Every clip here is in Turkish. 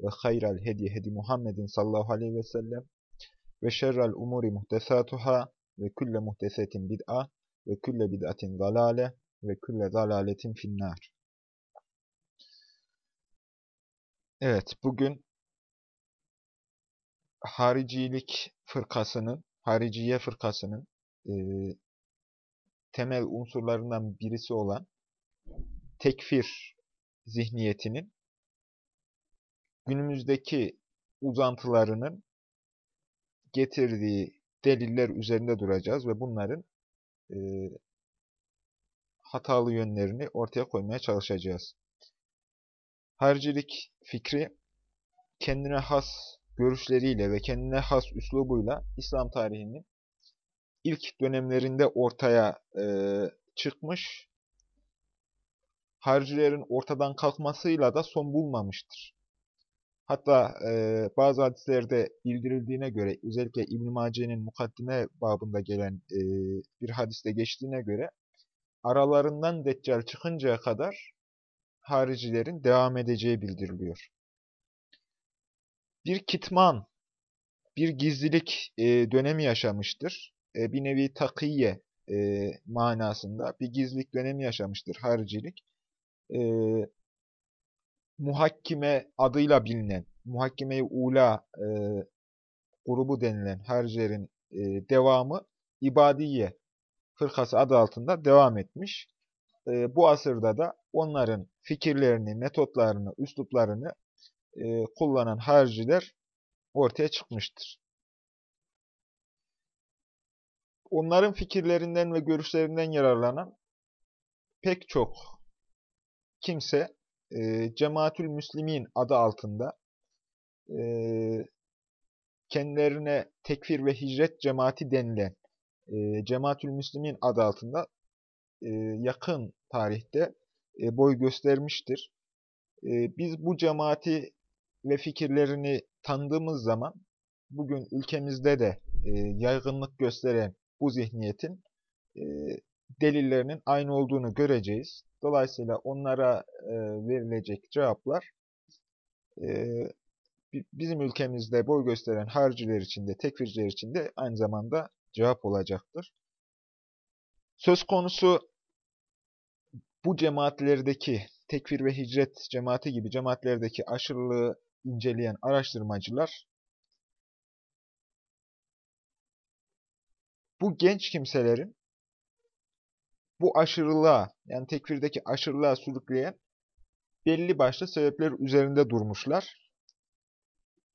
ve hayral hediye hedi Muhammedin sallallahu aleyhi ve sellem ve şerrel umuri muhtesatuhâ ve külle muhtesetin bid'a ve külle bid'atin zalale ve külle zalaletin finnâr. Evet, bugün haricilik fırkasının, hariciye fırkasının e, temel unsurlarından birisi olan tekfir zihniyetinin günümüzdeki uzantılarının getirdiği deliller üzerinde duracağız ve bunların e, hatalı yönlerini ortaya koymaya çalışacağız. Haricilik fikri kendine has görüşleriyle ve kendine has üslubuyla İslam tarihinin ilk dönemlerinde ortaya e, çıkmış, haricilerin ortadan kalkmasıyla da son bulmamıştır. Hatta e, bazı hadislerde bildirildiğine göre, özellikle İbn-i Mace'nin mukaddime babında gelen e, bir hadiste geçtiğine göre, aralarından Deccal çıkıncaya kadar haricilerin devam edeceği bildiriliyor. Bir kitman, bir gizlilik e, dönemi yaşamıştır. E, bir nevi takiye e, manasında bir gizlilik dönemi yaşamıştır haricilik. E, muhakkime adıyla bilinen, muhakkime-i ula e, grubu denilen harcilerin e, devamı İbadiye fırkası adı altında devam etmiş. E, bu asırda da onların fikirlerini, metotlarını, üsluplarını e, kullanan harciler ortaya çıkmıştır. Onların fikirlerinden ve görüşlerinden yararlanan pek çok kimse e, Cemaatül Müslimin adı altında e, kendilerine tekfir ve hicret cemaati denilen e, Cemaatül Müslimin adı altında e, yakın tarihte e, boy göstermiştir. E, biz bu cemaati ve fikirlerini tanıdığımız zaman bugün ülkemizde de e, yaygınlık gösteren bu zihniyetin e, delillerinin aynı olduğunu göreceğiz. Dolayısıyla onlara e, verilecek cevaplar e, bizim ülkemizde boy gösteren harciler için de, tekfirciler için de aynı zamanda cevap olacaktır. Söz konusu bu cemaatlerdeki, tekfir ve hicret cemaati gibi cemaatlerdeki aşırılığı inceleyen araştırmacılar, bu genç kimselerin bu aşırılığa, yani tekfirdeki aşırılığa sürükleyen belli başlı sebepler üzerinde durmuşlar.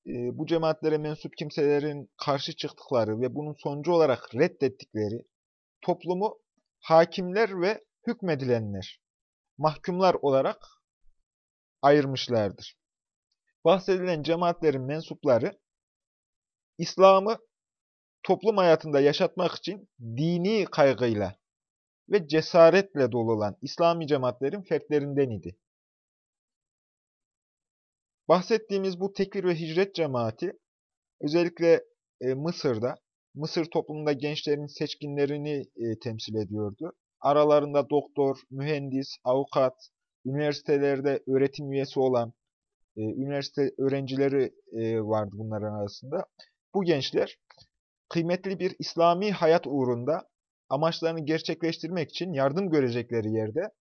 E, bu cemaatlere mensup kimselerin karşı çıktıkları ve bunun sonucu olarak reddettikleri toplumu hakimler ve hükmedilenler, mahkumlar olarak ayırmışlardır. Bahsedilen cemaatlerin mensupları İslam'ı toplum hayatında yaşatmak için dini kaygıyla ve cesaretle dolu olan İslami cemaatlerin fertlerinden idi. Bahsettiğimiz bu tekfir ve hicret cemaati özellikle e, Mısır'da, Mısır toplumunda gençlerin seçkinlerini e, temsil ediyordu. Aralarında doktor, mühendis, avukat, üniversitelerde öğretim üyesi olan e, üniversite öğrencileri e, vardı bunların arasında. Bu gençler kıymetli bir İslami hayat uğrunda amaçlarını gerçekleştirmek için yardım görecekleri yerde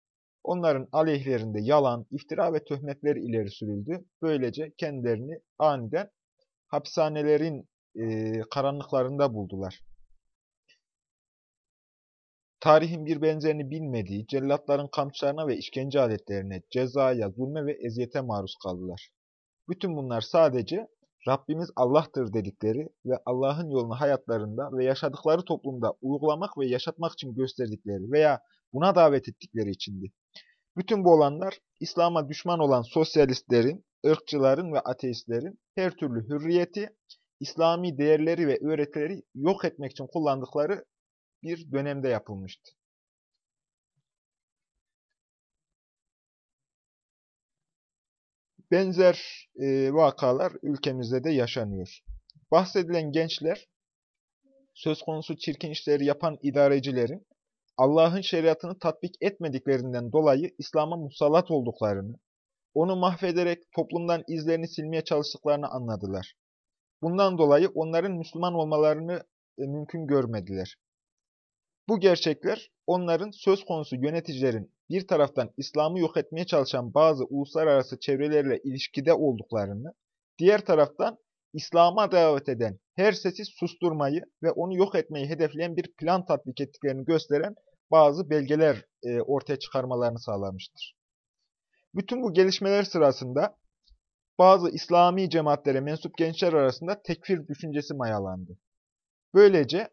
onların aleyhlerinde yalan, iftira ve töhmetler ileri sürüldü. Böylece kendilerini aniden hapishanelerin e, karanlıklarında buldular. Tarihin bir benzerini bilmediği cellatların kamçlarına ve işkence aletlerine, cezaya, zulme ve eziyete maruz kaldılar. Bütün bunlar sadece Rabbimiz Allah'tır dedikleri ve Allah'ın yolunu hayatlarında ve yaşadıkları toplumda uygulamak ve yaşatmak için gösterdikleri veya buna davet ettikleri içindi. Bütün bu olanlar İslam'a düşman olan sosyalistlerin ırkçıların ve ateistlerin her türlü hürriyeti, İslami değerleri ve öğretileri yok etmek için kullandıkları bir dönemde yapılmıştı. Benzer e, vakalar ülkemizde de yaşanıyor. Bahsedilen gençler, söz konusu çirkin işleri yapan idarecilerin, Allah'ın şeriatını tatbik etmediklerinden dolayı İslam'a musallat olduklarını, onu mahvederek toplumdan izlerini silmeye çalıştıklarını anladılar. Bundan dolayı onların Müslüman olmalarını e, mümkün görmediler. Bu gerçekler onların söz konusu yöneticilerin bir taraftan İslam'ı yok etmeye çalışan bazı uluslararası çevrelerle ilişkide olduklarını, diğer taraftan İslam'a davet eden her sesi susturmayı ve onu yok etmeyi hedefleyen bir plan tatbik ettiklerini gösteren bazı belgeler e, ortaya çıkarmalarını sağlamıştır. Bütün bu gelişmeler sırasında bazı İslami cemaatlere mensup gençler arasında tekfir düşüncesi mayalandı. Böylece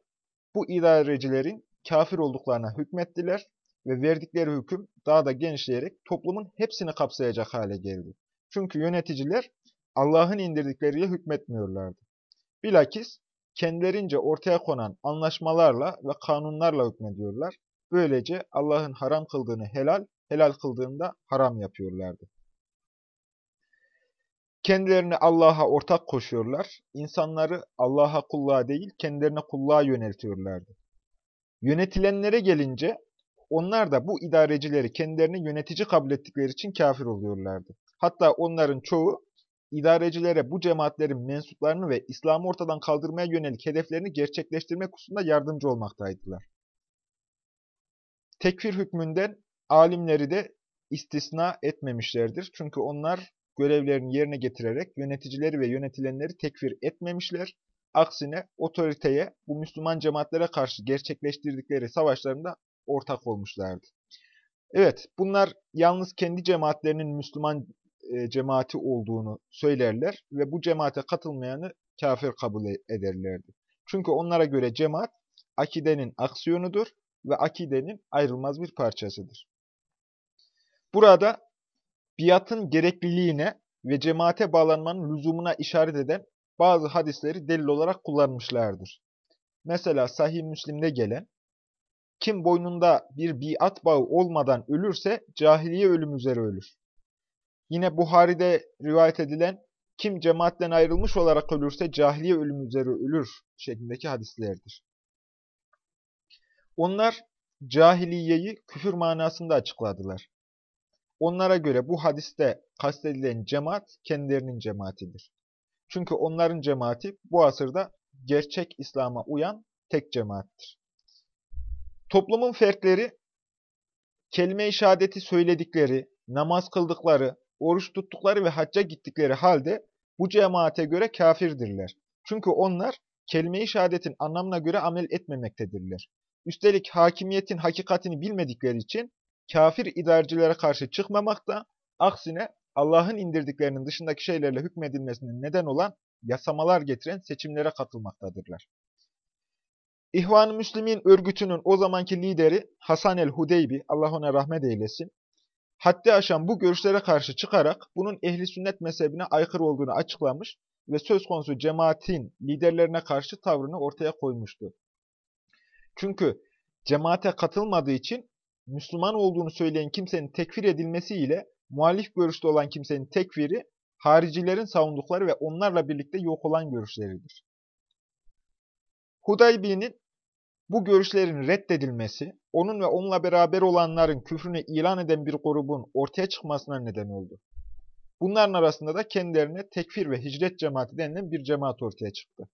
bu idarecilerin kafir olduklarına hükmettiler ve verdikleri hüküm daha da genişleyerek toplumun hepsini kapsayacak hale geldi. Çünkü yöneticiler Allah'ın indirdikleriyle hükmetmiyorlardı. Bilakis kendilerince ortaya konan anlaşmalarla ve kanunlarla hükmediyorlar. Böylece Allah'ın haram kıldığını helal, helal kıldığını da haram yapıyorlardı. Kendilerini Allah'a ortak koşuyorlar. İnsanları Allah'a kulluğa değil, kendilerine kulluğa yöneltiyorlardı. Yönetilenlere gelince onlar da bu idarecileri kendilerini yönetici kabul ettikleri için kafir oluyorlardı. Hatta onların çoğu idarecilere bu cemaatlerin mensuplarını ve İslam'ı ortadan kaldırmaya yönelik hedeflerini gerçekleştirmek hususunda yardımcı olmaktaydılar. Tekfir hükmünden alimleri de istisna etmemişlerdir. Çünkü onlar görevlerini yerine getirerek yöneticileri ve yönetilenleri tekfir etmemişler. Aksine otoriteye, bu Müslüman cemaatlere karşı gerçekleştirdikleri savaşlarında ortak olmuşlardı. Evet, bunlar yalnız kendi cemaatlerinin Müslüman e, cemaati olduğunu söylerler ve bu cemaate katılmayanı kafir kabul e, ederlerdi. Çünkü onlara göre cemaat akidenin aksiyonudur ve akidenin ayrılmaz bir parçasıdır. Burada biatın gerekliliğine ve cemaate bağlanmanın lüzumuna işaret eden bazı hadisleri delil olarak kullanmışlardır. Mesela Sahih Müslim'de gelen, kim boynunda bir biat bağı olmadan ölürse cahiliye ölüm üzere ölür. Yine Buhari'de rivayet edilen, kim cemaatten ayrılmış olarak ölürse cahiliye ölüm üzere ölür şeklindeki hadislerdir. Onlar cahiliyeyi küfür manasında açıkladılar. Onlara göre bu hadiste kastedilen cemaat kendilerinin cemaatidir. Çünkü onların cemaati bu asırda gerçek İslam'a uyan tek cemaattir. Toplumun fertleri kelime-i şehadeti söyledikleri, namaz kıldıkları, oruç tuttukları ve hacca gittikleri halde bu cemaate göre kafirdirler. Çünkü onlar kelime-i şehadetin anlamına göre amel etmemektedirler. Üstelik hakimiyetin hakikatini bilmedikleri için kafir idarecilere karşı çıkmamakta, aksine Allah'ın indirdiklerinin dışındaki şeylerle hükmedilmesine neden olan yasamalar getiren seçimlere katılmaktadırlar. İhvan-ı Müslimin örgütünün o zamanki lideri Hasan el-Hudeybi, Allah ona rahmet eylesin, haddi aşan bu görüşlere karşı çıkarak bunun ehli sünnet mezhebine aykırı olduğunu açıklamış ve söz konusu cemaatin liderlerine karşı tavrını ortaya koymuştu. Çünkü cemaate katılmadığı için Müslüman olduğunu söyleyen kimsenin tekfir edilmesiyle muhalif görüşte olan kimsenin tekfiri haricilerin savundukları ve onlarla birlikte yok olan görüşleridir. Hudaybi'nin bu görüşlerin reddedilmesi, onun ve onunla beraber olanların küfrünü ilan eden bir grubun ortaya çıkmasına neden oldu. Bunların arasında da kendilerine tekfir ve hicret cemaati denilen bir cemaat ortaya çıktı.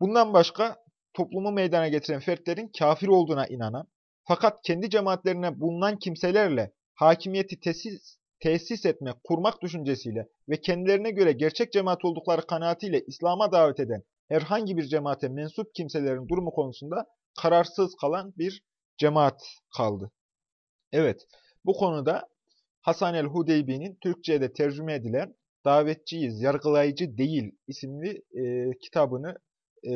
Bundan başka toplumu meydana getiren fertlerin kafir olduğuna inanan, fakat kendi cemaatlerine bulunan kimselerle hakimiyeti tesis, tesis etmek, kurmak düşüncesiyle ve kendilerine göre gerçek cemaat oldukları kanaatiyle İslam'a davet eden herhangi bir cemaate mensup kimselerin durumu konusunda kararsız kalan bir cemaat kaldı. Evet, bu konuda Hasan el-Hudeybi'nin Türkçe'de tercüme edilen Davetçiyiz, Yargılayıcı Değil isimli e, kitabını e,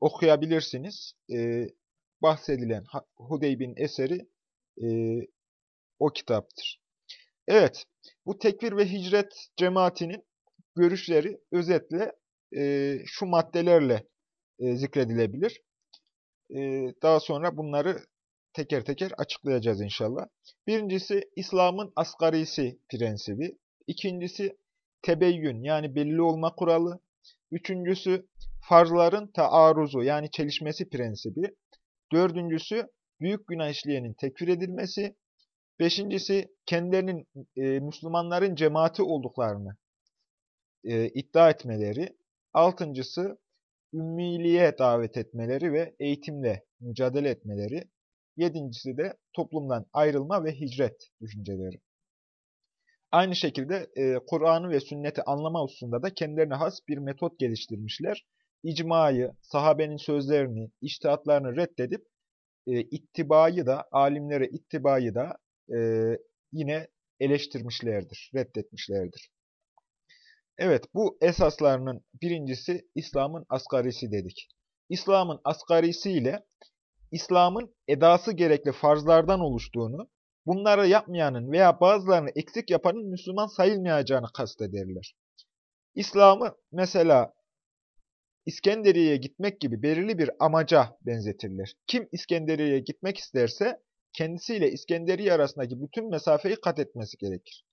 okuyabilirsiniz. E, bahsedilen Hudeyb'in eseri e, o kitaptır. Evet, Bu tekfir ve hicret cemaatinin görüşleri özetle e, şu maddelerle e, zikredilebilir. E, daha sonra bunları teker teker açıklayacağız inşallah. Birincisi İslam'ın asgarisi prensibi. İkincisi tebeyyün yani belli olma kuralı. Üçüncüsü farzların taaruzu yani çelişmesi prensibi. Dördüncüsü büyük günah işleyenin tekfir edilmesi. Beşincisi kendilerinin e, Müslümanların cemaati olduklarını e, iddia etmeleri. Altıncısı ümmiliğe davet etmeleri ve eğitimle mücadele etmeleri. Yedincisi de toplumdan ayrılma ve hicret düşünceleri. Aynı şekilde e, Kur'an'ı ve sünneti anlama hususunda da kendilerine has bir metot geliştirmişler. İcmayı, sahabenin sözlerini, iştihatlarını reddedip e, ittibayı da, alimlere ittibayı da e, yine eleştirmişlerdir, reddetmişlerdir. Evet, bu esaslarının birincisi İslam'ın asgarisi dedik. İslam'ın asgarisi ile İslam'ın edası gerekli farzlardan oluştuğunu, bunları yapmayanın veya bazılarını eksik yapanın Müslüman sayılmayacağını kastederler. İslam'ı mesela İskenderiye'ye gitmek gibi belirli bir amaca benzetirler. Kim İskenderiye'ye gitmek isterse kendisiyle İskenderiye arasındaki bütün mesafeyi kat etmesi gerekir.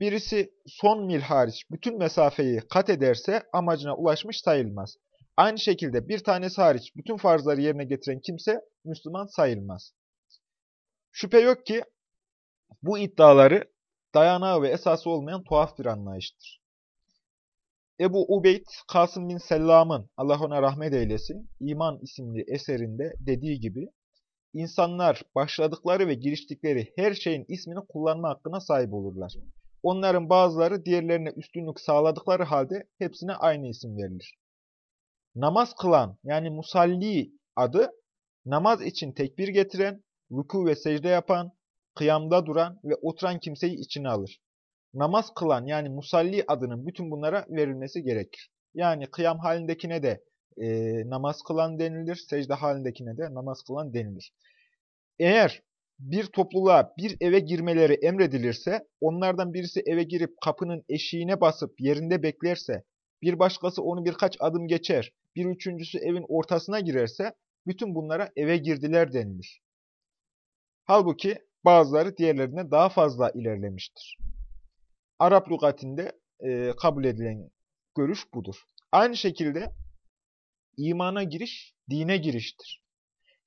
Birisi son mil hariç bütün mesafeyi kat ederse amacına ulaşmış sayılmaz. Aynı şekilde bir tanesi hariç bütün farzları yerine getiren kimse Müslüman sayılmaz. Şüphe yok ki bu iddiaları dayanağı ve esası olmayan tuhaf bir anlayıştır. Ebu Ubeyd, Kasım bin Sellam'ın, Allah ona rahmet eylesin, İman isimli eserinde dediği gibi, insanlar başladıkları ve giriştikleri her şeyin ismini kullanma hakkına sahip olurlar. Onların bazıları diğerlerine üstünlük sağladıkları halde hepsine aynı isim verilir. Namaz kılan yani musalli adı, namaz için tekbir getiren, ruku ve secde yapan, kıyamda duran ve oturan kimseyi içine alır. Namaz kılan yani musalli adının bütün bunlara verilmesi gerekir. Yani kıyam halindekine de e, namaz kılan denilir, secde halindekine de namaz kılan denilir. Eğer bir topluluğa bir eve girmeleri emredilirse, onlardan birisi eve girip kapının eşiğine basıp yerinde beklerse, bir başkası onu birkaç adım geçer, bir üçüncüsü evin ortasına girerse, bütün bunlara eve girdiler denilir. Halbuki bazıları diğerlerine daha fazla ilerlemiştir. Arap lügatinde e, kabul edilen görüş budur. Aynı şekilde imana giriş, dine giriştir.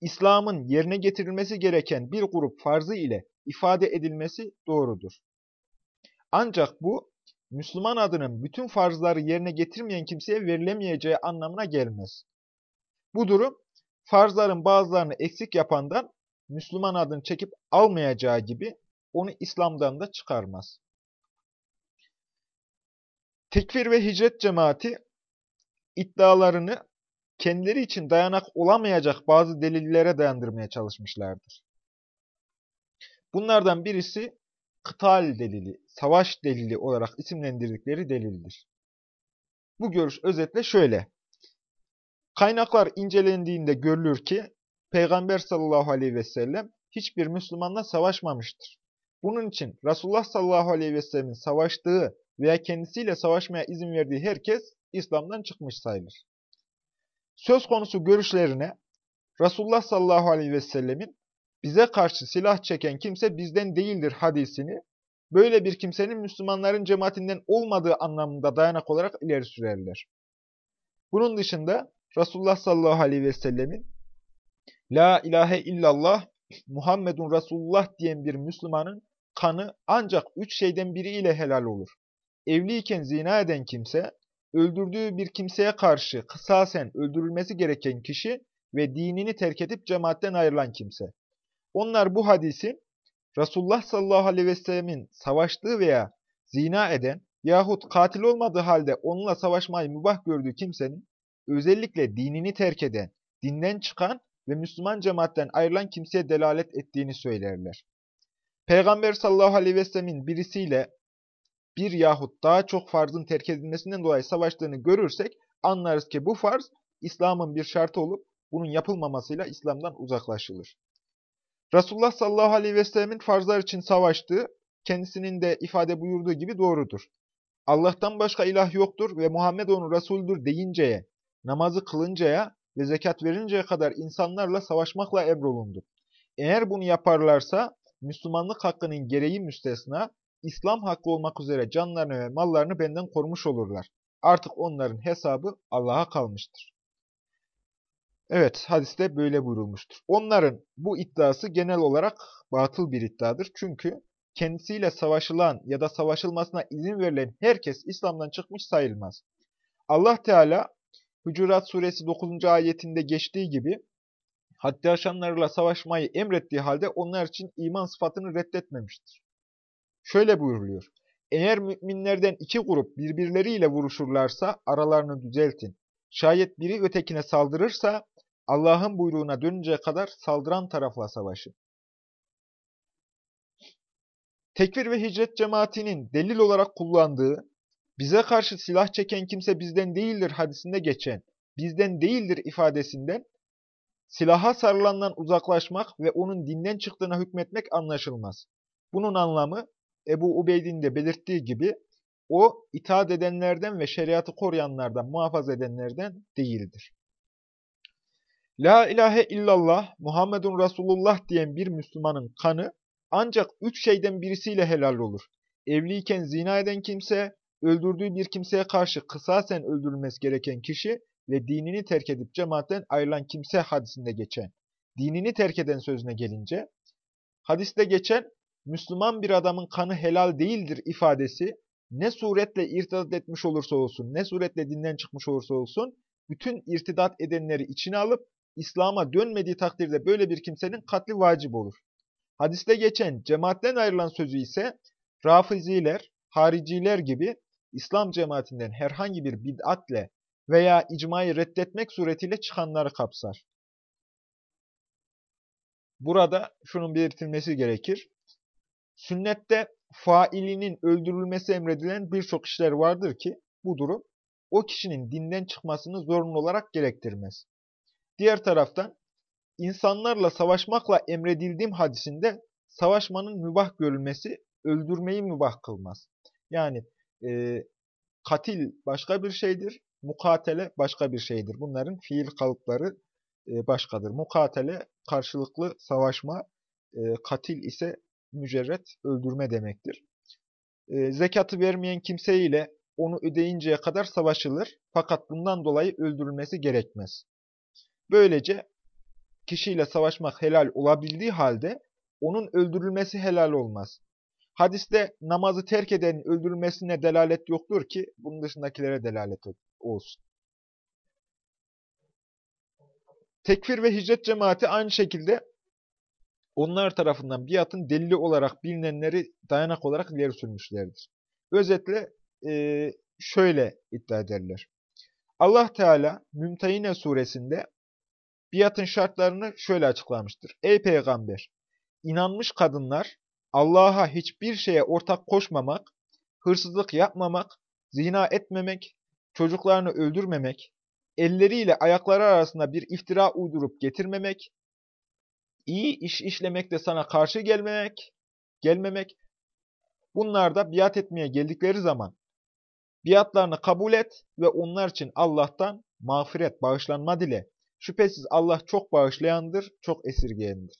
İslam'ın yerine getirilmesi gereken bir grup farzı ile ifade edilmesi doğrudur. Ancak bu, Müslüman adının bütün farzları yerine getirmeyen kimseye verilemeyeceği anlamına gelmez. Bu durum, farzların bazılarını eksik yapandan Müslüman adını çekip almayacağı gibi onu İslam'dan da çıkarmaz. Tekfir ve hicret cemaati iddialarını kendileri için dayanak olamayacak bazı delillere dayandırmaya çalışmışlardır. Bunlardan birisi kıtal delili, savaş delili olarak isimlendirdikleri delildir. Bu görüş özetle şöyle. Kaynaklar incelendiğinde görülür ki Peygamber sallallahu aleyhi ve sellem hiçbir Müslümanla savaşmamıştır. Bunun için Resulullah sallallahu aleyhi ve sellemin savaştığı veya kendisiyle savaşmaya izin verdiği herkes İslam'dan çıkmış sayılır. Söz konusu görüşlerine Resulullah sallallahu aleyhi ve sellemin bize karşı silah çeken kimse bizden değildir hadisini böyle bir kimsenin Müslümanların cemaatinden olmadığı anlamında dayanak olarak ileri sürerler. Bunun dışında Resulullah sallallahu aleyhi ve sellemin La ilahe illallah Muhammedun Resulullah diyen bir Müslümanın kanı ancak üç şeyden biriyle helal olur. Evliyken zina eden kimse, öldürdüğü bir kimseye karşı kısasen öldürülmesi gereken kişi ve dinini terk edip cemaatten ayrılan kimse. Onlar bu hadisi Resulullah sallallahu aleyhi ve sellemin savaştığı veya zina eden yahut katil olmadığı halde onunla savaşmayı mübah gördüğü kimsenin özellikle dinini terk eden, dinden çıkan ve Müslüman cemaatten ayrılan kimseye delalet ettiğini söylerler. Peygamber sallallahu aleyhi ve sellemin birisiyle bir yahut daha çok farzın terk edilmesinden dolayı savaştığını görürsek anlarız ki bu farz İslam'ın bir şartı olup bunun yapılmamasıyla İslam'dan uzaklaşılır. Resulullah sallallahu aleyhi ve sellemin farzlar için savaştığı kendisinin de ifade buyurduğu gibi doğrudur. Allah'tan başka ilah yoktur ve Muhammed onun Resulüdür deyinceye, namazı kılıncaya ve zekat verinceye kadar insanlarla savaşmakla emrolundu. Eğer bunu yaparlarsa Müslümanlık hakkının gereği müstesna, İslam hakkı olmak üzere canlarını ve mallarını benden korumuş olurlar. Artık onların hesabı Allah'a kalmıştır. Evet, hadiste böyle buyurulmuştur. Onların bu iddiası genel olarak batıl bir iddiadır. Çünkü kendisiyle savaşılan ya da savaşılmasına izin verilen herkes İslam'dan çıkmış sayılmaz. Allah Teala Hucurat suresi 9. ayetinde geçtiği gibi haddi aşanlarla savaşmayı emrettiği halde onlar için iman sıfatını reddetmemiştir. Şöyle buyuruluyor. Eğer müminlerden iki grup birbirleriyle vuruşurlarsa aralarını düzeltin. Şayet biri ötekine saldırırsa Allah'ın buyruğuna dönünceye kadar saldıran tarafla savaşın. Tekfir ve hicret cemaatinin delil olarak kullandığı, bize karşı silah çeken kimse bizden değildir hadisinde geçen, bizden değildir ifadesinden, silaha sarılandan uzaklaşmak ve onun dinden çıktığına hükmetmek anlaşılmaz. Bunun anlamı, Ebu Ubeyd'in de belirttiği gibi, o itaat edenlerden ve şeriatı koruyanlardan, muhafaza edenlerden değildir. La ilahe illallah Muhammedun Resulullah diyen bir Müslümanın kanı ancak üç şeyden birisiyle helal olur. Evliyken zina eden kimse, öldürdüğü bir kimseye karşı kısasen öldürülmesi gereken kişi ve dinini terk edip cemaatten ayrılan kimse hadisinde geçen. Dinini terk eden sözüne gelince, hadiste geçen Müslüman bir adamın kanı helal değildir ifadesi ne suretle irtidat etmiş olursa olsun, ne suretle dinden çıkmış olursa olsun, bütün irtidat edenleri içine alıp İslam'a dönmediği takdirde böyle bir kimsenin katli vacip olur. Hadiste geçen cemaatten ayrılan sözü ise Rafiziler, hariciler gibi İslam cemaatinden herhangi bir bid'atle veya icmayı reddetmek suretiyle çıkanları kapsar. Burada şunun belirtilmesi gerekir. Sünnette failinin öldürülmesi emredilen birçok işler vardır ki bu durum o kişinin dinden çıkmasını zorunlu olarak gerektirmez. Diğer taraftan insanlarla savaşmakla emredildiğim hadisinde savaşmanın mübah görülmesi öldürmeyi mübah kılmaz. Yani e, katil başka bir şeydir, mukatele başka bir şeydir. Bunların fiil kalıpları e, başkadır. Mukatele karşılıklı savaşma, e, katil ise mücerret öldürme demektir. E, zekatı vermeyen kimseyle onu ödeyinceye kadar savaşılır. Fakat bundan dolayı öldürülmesi gerekmez. Böylece kişiyle savaşmak helal olabildiği halde onun öldürülmesi helal olmaz. Hadiste namazı terk edenin öldürülmesine delalet yoktur ki bunun dışındakilere delalet olsun. Tekfir ve hicret cemaati aynı şekilde onlar tarafından biatın delili olarak bilinenleri dayanak olarak ileri sürmüşlerdir. Özetle e, şöyle iddia ederler. Allah Teala Mümtehine suresinde biatın şartlarını şöyle açıklamıştır. Ey peygamber! İnanmış kadınlar Allah'a hiçbir şeye ortak koşmamak, hırsızlık yapmamak, zina etmemek, çocuklarını öldürmemek, elleriyle ayakları arasında bir iftira uydurup getirmemek, iyi iş işlemekte sana karşı gelmemek, gelmemek, bunlar da biat etmeye geldikleri zaman biatlarını kabul et ve onlar için Allah'tan mağfiret, bağışlanma dile. Şüphesiz Allah çok bağışlayandır, çok esirgeyendir.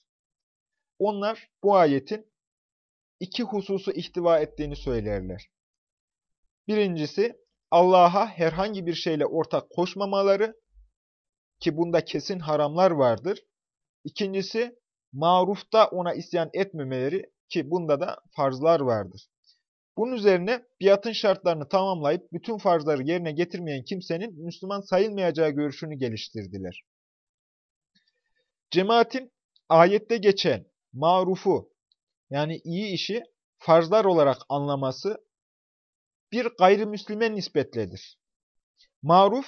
Onlar bu ayetin iki hususu ihtiva ettiğini söylerler. Birincisi, Allah'a herhangi bir şeyle ortak koşmamaları ki bunda kesin haramlar vardır. İkincisi, marufta ona isyan etmemeleri ki bunda da farzlar vardır. Bunun üzerine biatın şartlarını tamamlayıp bütün farzları yerine getirmeyen kimsenin Müslüman sayılmayacağı görüşünü geliştirdiler. Cemaatin ayette geçen marufu yani iyi işi farzlar olarak anlaması bir gayrimüslime nispetledir. Maruf,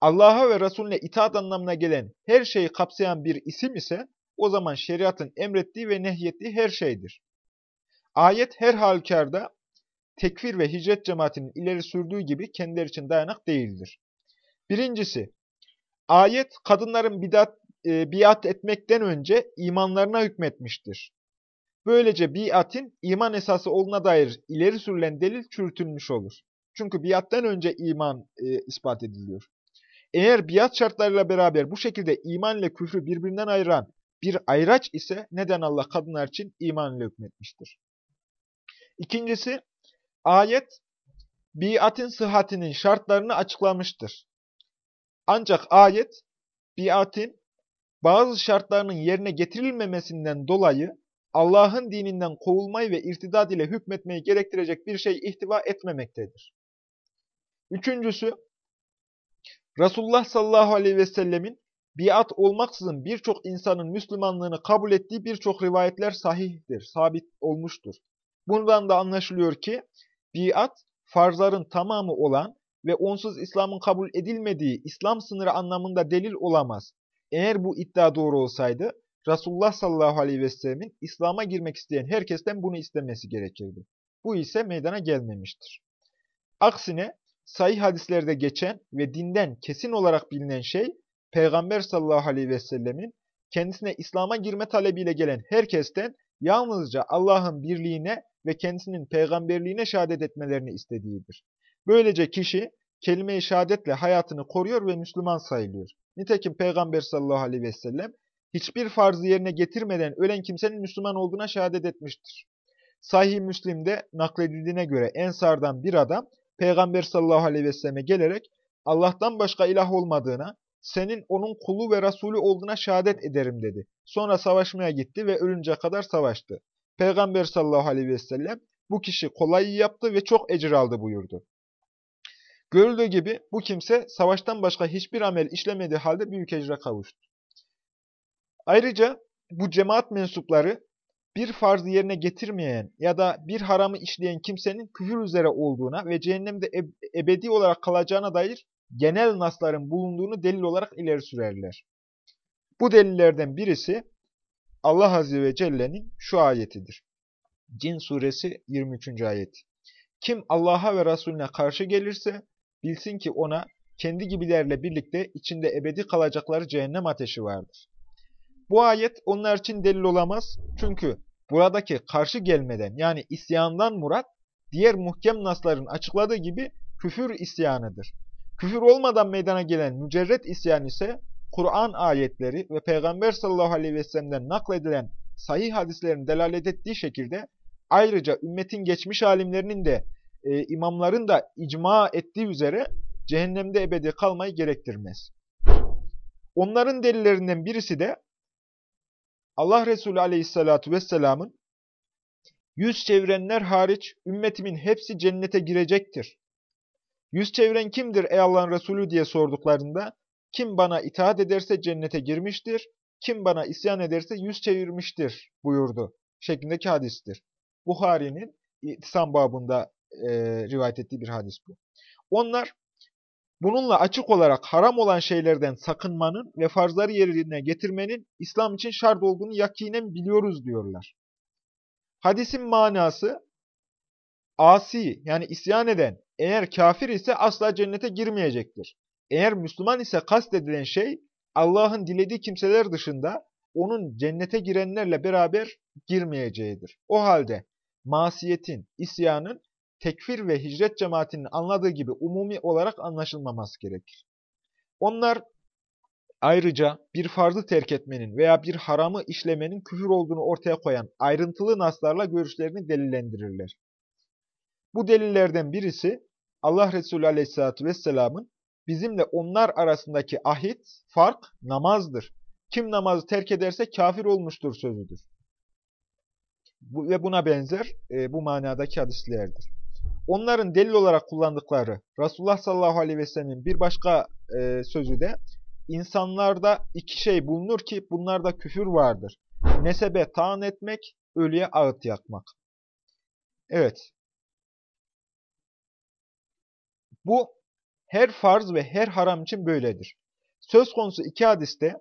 Allah'a ve Resulüne itaat anlamına gelen her şeyi kapsayan bir isim ise o zaman şeriatın emrettiği ve nehyettiği her şeydir. Ayet her halükarda tekfir ve hicret cemaatinin ileri sürdüğü gibi kendileri için dayanak değildir. Birincisi, ayet kadınların bidat, e, biat etmekten önce imanlarına hükmetmiştir. Böylece biatin iman esası olduğuna dair ileri sürülen delil çürütülmüş olur. Çünkü biattan önce iman e, ispat ediliyor. Eğer biat şartlarıyla beraber bu şekilde iman ile küfrü birbirinden ayıran bir ayraç ise neden Allah kadınlar için iman ile hükmetmiştir? İkincisi, ayet biatin sıhhatinin şartlarını açıklamıştır. Ancak ayet biatin bazı şartlarının yerine getirilmemesinden dolayı Allah'ın dininden kovulmayı ve irtidad ile hükmetmeyi gerektirecek bir şey ihtiva etmemektedir. Üçüncüsü, Resulullah sallallahu aleyhi ve sellemin biat olmaksızın birçok insanın Müslümanlığını kabul ettiği birçok rivayetler sahihtir, sabit olmuştur. Bundan da anlaşılıyor ki biat farzların tamamı olan ve onsuz İslam'ın kabul edilmediği İslam sınırı anlamında delil olamaz. Eğer bu iddia doğru olsaydı Resulullah sallallahu aleyhi ve sellemin İslam'a girmek isteyen herkesten bunu istemesi gerekirdi. Bu ise meydana gelmemiştir. Aksine sahih hadislerde geçen ve dinden kesin olarak bilinen şey, Peygamber sallallahu aleyhi ve sellemin kendisine İslam'a girme talebiyle gelen herkesten yalnızca Allah'ın birliğine ve kendisinin peygamberliğine şehadet etmelerini istediğidir. Böylece kişi kelime-i şehadetle hayatını koruyor ve Müslüman sayılıyor. Nitekim Peygamber sallallahu aleyhi ve sellem hiçbir farzı yerine getirmeden ölen kimsenin Müslüman olduğuna şehadet etmiştir. Sahih Müslim'de nakledildiğine göre Ensar'dan bir adam Peygamber sallallahu aleyhi ve selleme gelerek Allah'tan başka ilah olmadığına, senin onun kulu ve Resulü olduğuna şehadet ederim dedi. Sonra savaşmaya gitti ve ölünce kadar savaştı. Peygamber sallallahu aleyhi ve sellem bu kişi kolay yaptı ve çok ecir aldı buyurdu. Görüldüğü gibi bu kimse savaştan başka hiçbir amel işlemediği halde büyük ecre kavuştu. Ayrıca bu cemaat mensupları bir farzı yerine getirmeyen ya da bir haramı işleyen kimsenin küfür üzere olduğuna ve cehennemde ebedi olarak kalacağına dair genel nasların bulunduğunu delil olarak ileri sürerler. Bu delillerden birisi Allah Azze ve Celle'nin şu ayetidir. Cin suresi 23. ayet. Kim Allah'a ve Resulüne karşı gelirse bilsin ki ona kendi gibilerle birlikte içinde ebedi kalacakları cehennem ateşi vardır. Bu ayet onlar için delil olamaz. Çünkü buradaki karşı gelmeden yani isyandan murat diğer muhkem nasların açıkladığı gibi küfür isyanıdır. Küfür olmadan meydana gelen mücerret isyan ise Kur'an ayetleri ve Peygamber sallallahu aleyhi ve sellem'den nakledilen sahih hadislerin delalet ettiği şekilde ayrıca ümmetin geçmiş alimlerinin de e, imamların da icma ettiği üzere cehennemde ebedi kalmayı gerektirmez. Onların delillerinden birisi de Allah Resulü aleyhissalatu vesselamın yüz çevirenler hariç ümmetimin hepsi cennete girecektir. Yüz çeviren kimdir ey Allah'ın Resulü diye sorduklarında kim bana itaat ederse cennete girmiştir, kim bana isyan ederse yüz çevirmiştir buyurdu şeklindeki hadistir. Buhari'nin İhtisam babında e, rivayet ettiği bir hadis bu. Onlar bununla açık olarak haram olan şeylerden sakınmanın ve farzları yerine getirmenin İslam için şart olduğunu yakinen biliyoruz diyorlar. Hadisin manası asi yani isyan eden eğer kafir ise asla cennete girmeyecektir. Eğer Müslüman ise kastedilen şey Allah'ın dilediği kimseler dışında onun cennete girenlerle beraber girmeyeceğidir. O halde masiyetin, isyanın tekfir ve hicret cemaatinin anladığı gibi umumi olarak anlaşılmaması gerekir. Onlar ayrıca bir farzı terk etmenin veya bir haramı işlemenin küfür olduğunu ortaya koyan ayrıntılı naslarla görüşlerini delillendirirler. Bu delillerden birisi Allah Resulü Aleyhisselatü Vesselam'ın bizimle onlar arasındaki ahit, fark namazdır. Kim namazı terk ederse kafir olmuştur sözüdür. Bu, ve buna benzer e, bu manadaki hadislerdir. Onların delil olarak kullandıkları Resulullah sallallahu aleyhi ve sellem'in bir başka e, sözü de insanlarda iki şey bulunur ki bunlarda küfür vardır. Nesebe taan etmek, ölüye ağıt yakmak. Evet. Bu her farz ve her haram için böyledir. Söz konusu iki hadiste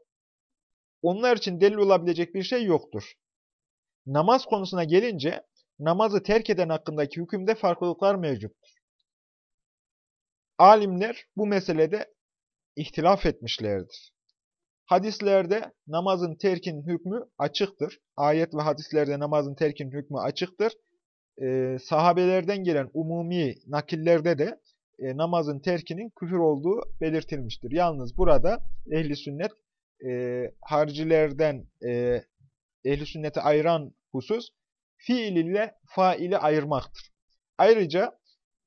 onlar için delil olabilecek bir şey yoktur. Namaz konusuna gelince namazı terk eden hakkındaki hükümde farklılıklar mevcuttur. Alimler bu meselede ihtilaf etmişlerdir. Hadislerde namazın terkinin hükmü açıktır. Ayet ve hadislerde namazın terkinin hükmü açıktır. Ee, sahabelerden gelen umumi nakillerde de e, namazın terkinin küfür olduğu belirtilmiştir. Yalnız burada ehli sünnet e, haricilerden e, ehli sünneti ayıran husus fiil ile faili ayırmaktır. Ayrıca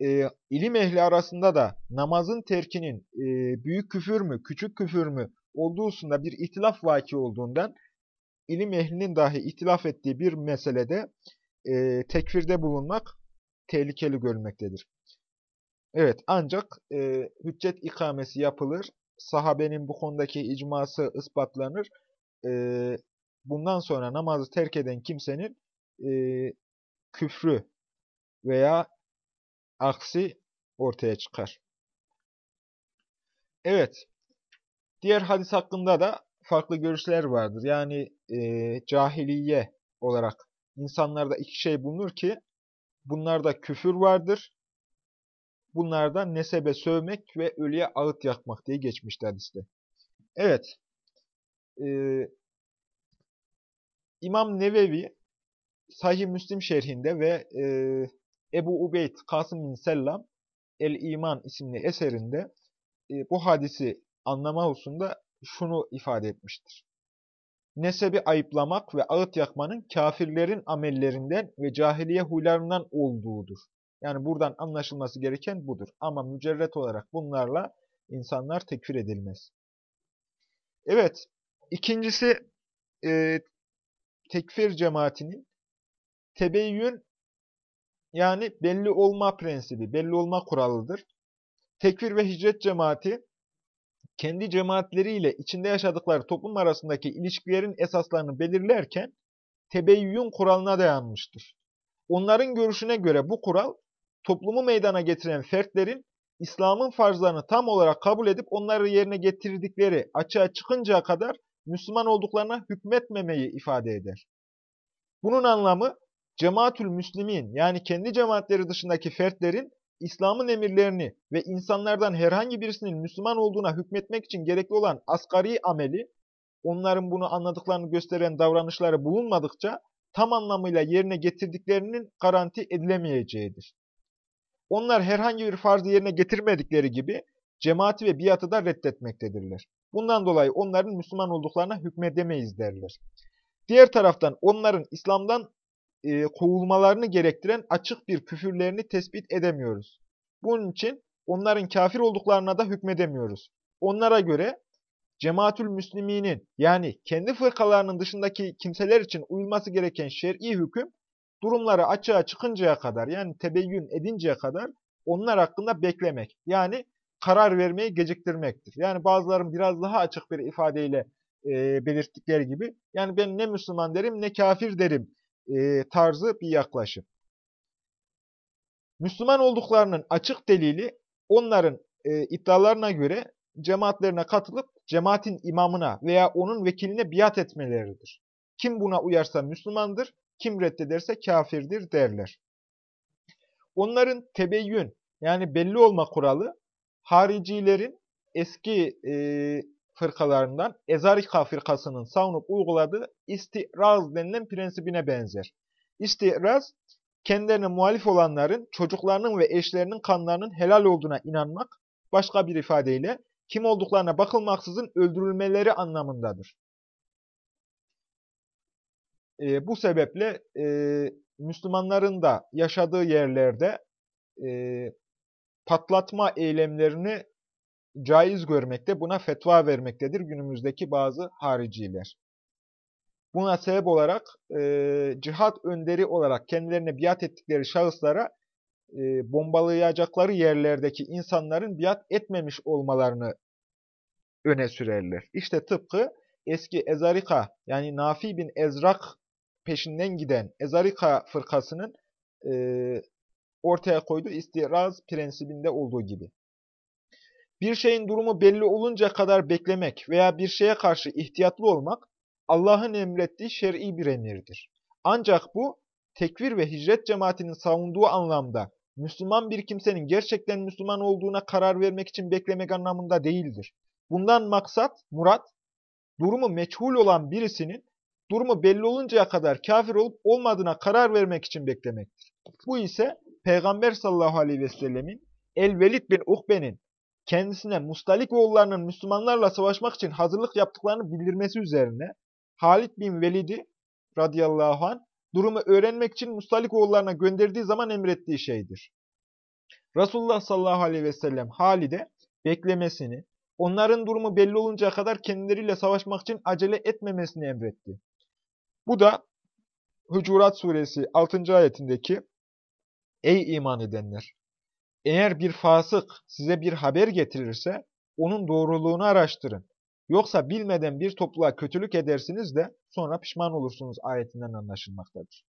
e, ilim ehli arasında da namazın terkinin e, büyük küfür mü, küçük küfür mü olduğu hususunda bir ihtilaf vaki olduğundan ilim ehlinin dahi ihtilaf ettiği bir meselede e, tekfirde bulunmak tehlikeli görülmektedir. Evet ancak e, hüccet ikamesi yapılır, sahabenin bu konudaki icması ispatlanır. E, bundan sonra namazı terk eden kimsenin e, küfrü veya aksi ortaya çıkar. Evet, diğer hadis hakkında da farklı görüşler vardır. Yani e, cahiliye olarak insanlarda iki şey bulunur ki bunlarda küfür vardır. Bunlarda nesebe sövmek ve ölüye ağıt yakmak diye geçmişti hadiste. Evet, e, İmam Nevevi Sahih Müslim şerhinde ve e, Ebu Ubeyd Kasım bin Sellam El-İman isimli eserinde e, bu hadisi anlama hususunda şunu ifade etmiştir. Nesebi ayıplamak ve ağıt yakmanın kafirlerin amellerinden ve cahiliye huylarından olduğudur. Yani buradan anlaşılması gereken budur. Ama mücerret olarak bunlarla insanlar tekfir edilmez. Evet, ikincisi e, tekfir cemaatinin tebeyyün yani belli olma prensibi, belli olma kuralıdır. Tekfir ve hicret cemaati kendi cemaatleriyle içinde yaşadıkları toplum arasındaki ilişkilerin esaslarını belirlerken tebeyyün kuralına dayanmıştır. Onların görüşüne göre bu kural toplumu meydana getiren fertlerin İslam'ın farzlarını tam olarak kabul edip onları yerine getirdikleri açığa çıkıncaya kadar Müslüman olduklarına hükmetmemeyi ifade eder. Bunun anlamı cemaatül müslimin yani kendi cemaatleri dışındaki fertlerin İslam'ın emirlerini ve insanlardan herhangi birisinin Müslüman olduğuna hükmetmek için gerekli olan asgari ameli, onların bunu anladıklarını gösteren davranışları bulunmadıkça tam anlamıyla yerine getirdiklerinin garanti edilemeyeceğidir. Onlar herhangi bir farzı yerine getirmedikleri gibi cemaati ve biatı da reddetmektedirler. Bundan dolayı onların Müslüman olduklarına hükmedemeyiz derler. Diğer taraftan onların İslam'dan e, kovulmalarını gerektiren açık bir küfürlerini tespit edemiyoruz. Bunun için onların kafir olduklarına da hükmedemiyoruz. Onlara göre cemaatül müsliminin yani kendi fırkalarının dışındaki kimseler için uyulması gereken şer'i hüküm durumları açığa çıkıncaya kadar yani tebeyyün edinceye kadar onlar hakkında beklemek. Yani karar vermeyi geciktirmektir. Yani bazıların biraz daha açık bir ifadeyle e, belirttikleri gibi yani ben ne Müslüman derim ne kafir derim e, tarzı bir yaklaşım. Müslüman olduklarının açık delili onların e, iddialarına göre cemaatlerine katılıp cemaatin imamına veya onun vekiline biat etmeleridir. Kim buna uyarsa Müslümandır, kim reddederse kafirdir derler. Onların tebeyyün yani belli olma kuralı haricilerin eski e, fırkalarından Ezarika fırkasının savunup uyguladığı istiraz denilen prensibine benzer. İstiraz, kendilerine muhalif olanların çocuklarının ve eşlerinin kanlarının helal olduğuna inanmak, başka bir ifadeyle kim olduklarına bakılmaksızın öldürülmeleri anlamındadır. E, bu sebeple e, Müslümanların da yaşadığı yerlerde e, patlatma eylemlerini caiz görmekte, buna fetva vermektedir günümüzdeki bazı hariciler. Buna sebep olarak e, cihat önderi olarak kendilerine biat ettikleri şahıslara e, bombalayacakları yerlerdeki insanların biat etmemiş olmalarını öne sürerler. İşte tıpkı eski Ezarika yani Nafi bin Ezrak peşinden giden Ezarika fırkasının e, ortaya koyduğu istiraz prensibinde olduğu gibi. Bir şeyin durumu belli olunca kadar beklemek veya bir şeye karşı ihtiyatlı olmak Allah'ın emrettiği şer'i bir emirdir. Ancak bu tekvir ve hicret cemaatinin savunduğu anlamda Müslüman bir kimsenin gerçekten Müslüman olduğuna karar vermek için beklemek anlamında değildir. Bundan maksat, murat, durumu meçhul olan birisinin durumu belli oluncaya kadar kafir olup olmadığına karar vermek için beklemektir. Bu ise Peygamber sallallahu aleyhi ve sellemin El-Velid bin Uhbe'nin kendisine Mustalik oğullarının Müslümanlarla savaşmak için hazırlık yaptıklarını bildirmesi üzerine Halid bin Velid'i radıyallahu anh durumu öğrenmek için Mustalik oğullarına gönderdiği zaman emrettiği şeydir. Resulullah sallallahu aleyhi ve sellem Halid'e beklemesini, onların durumu belli oluncaya kadar kendileriyle savaşmak için acele etmemesini emretti. Bu da Hucurat suresi 6. ayetindeki Ey iman edenler! Eğer bir fasık size bir haber getirirse onun doğruluğunu araştırın. Yoksa bilmeden bir topluluğa kötülük edersiniz de sonra pişman olursunuz ayetinden anlaşılmaktadır.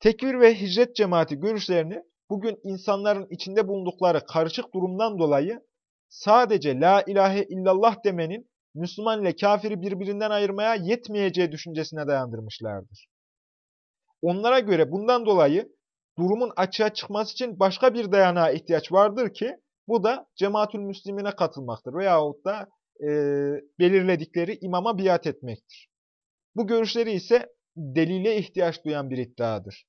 Tekvir ve hicret cemaati görüşlerini bugün insanların içinde bulundukları karışık durumdan dolayı sadece la ilahe illallah demenin Müslüman ile kafiri birbirinden ayırmaya yetmeyeceği düşüncesine dayandırmışlardır. Onlara göre bundan dolayı durumun açığa çıkması için başka bir dayanağa ihtiyaç vardır ki bu da cemaatül müslimine katılmaktır veyahut da e, belirledikleri imama biat etmektir. Bu görüşleri ise delile ihtiyaç duyan bir iddiadır.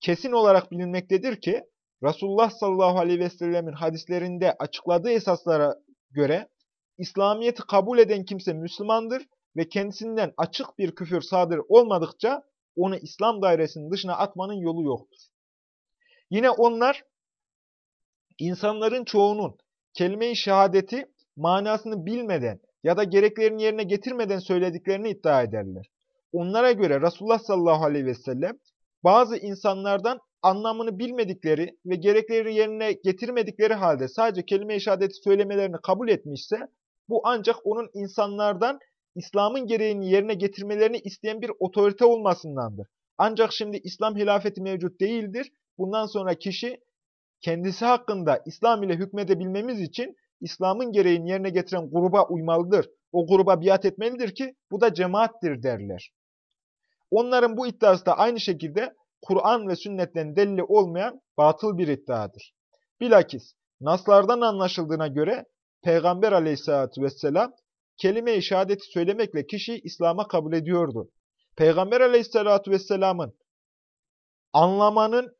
Kesin olarak bilinmektedir ki Resulullah sallallahu aleyhi ve sellemin hadislerinde açıkladığı esaslara göre İslamiyet'i kabul eden kimse Müslümandır ve kendisinden açık bir küfür sadır olmadıkça onu İslam dairesinin dışına atmanın yolu yoktur. Yine onlar insanların çoğunun kelime-i şehadeti manasını bilmeden ya da gereklerini yerine getirmeden söylediklerini iddia ederler. Onlara göre Resulullah sallallahu aleyhi ve sellem bazı insanlardan anlamını bilmedikleri ve gerekleri yerine getirmedikleri halde sadece kelime-i şehadeti söylemelerini kabul etmişse bu ancak onun insanlardan İslam'ın gereğini yerine getirmelerini isteyen bir otorite olmasındandır. Ancak şimdi İslam hilafeti mevcut değildir. Bundan sonra kişi kendisi hakkında İslam ile hükmedebilmemiz için İslam'ın gereğini yerine getiren gruba uymalıdır. O gruba biat etmelidir ki bu da cemaattir derler. Onların bu iddiası da aynı şekilde Kur'an ve sünnetten delili olmayan batıl bir iddiadır. Bilakis naslardan anlaşıldığına göre Peygamber aleyhissalatü vesselam kelime-i şehadeti söylemekle kişiyi İslam'a kabul ediyordu. Peygamber aleyhissalatü vesselamın anlamanın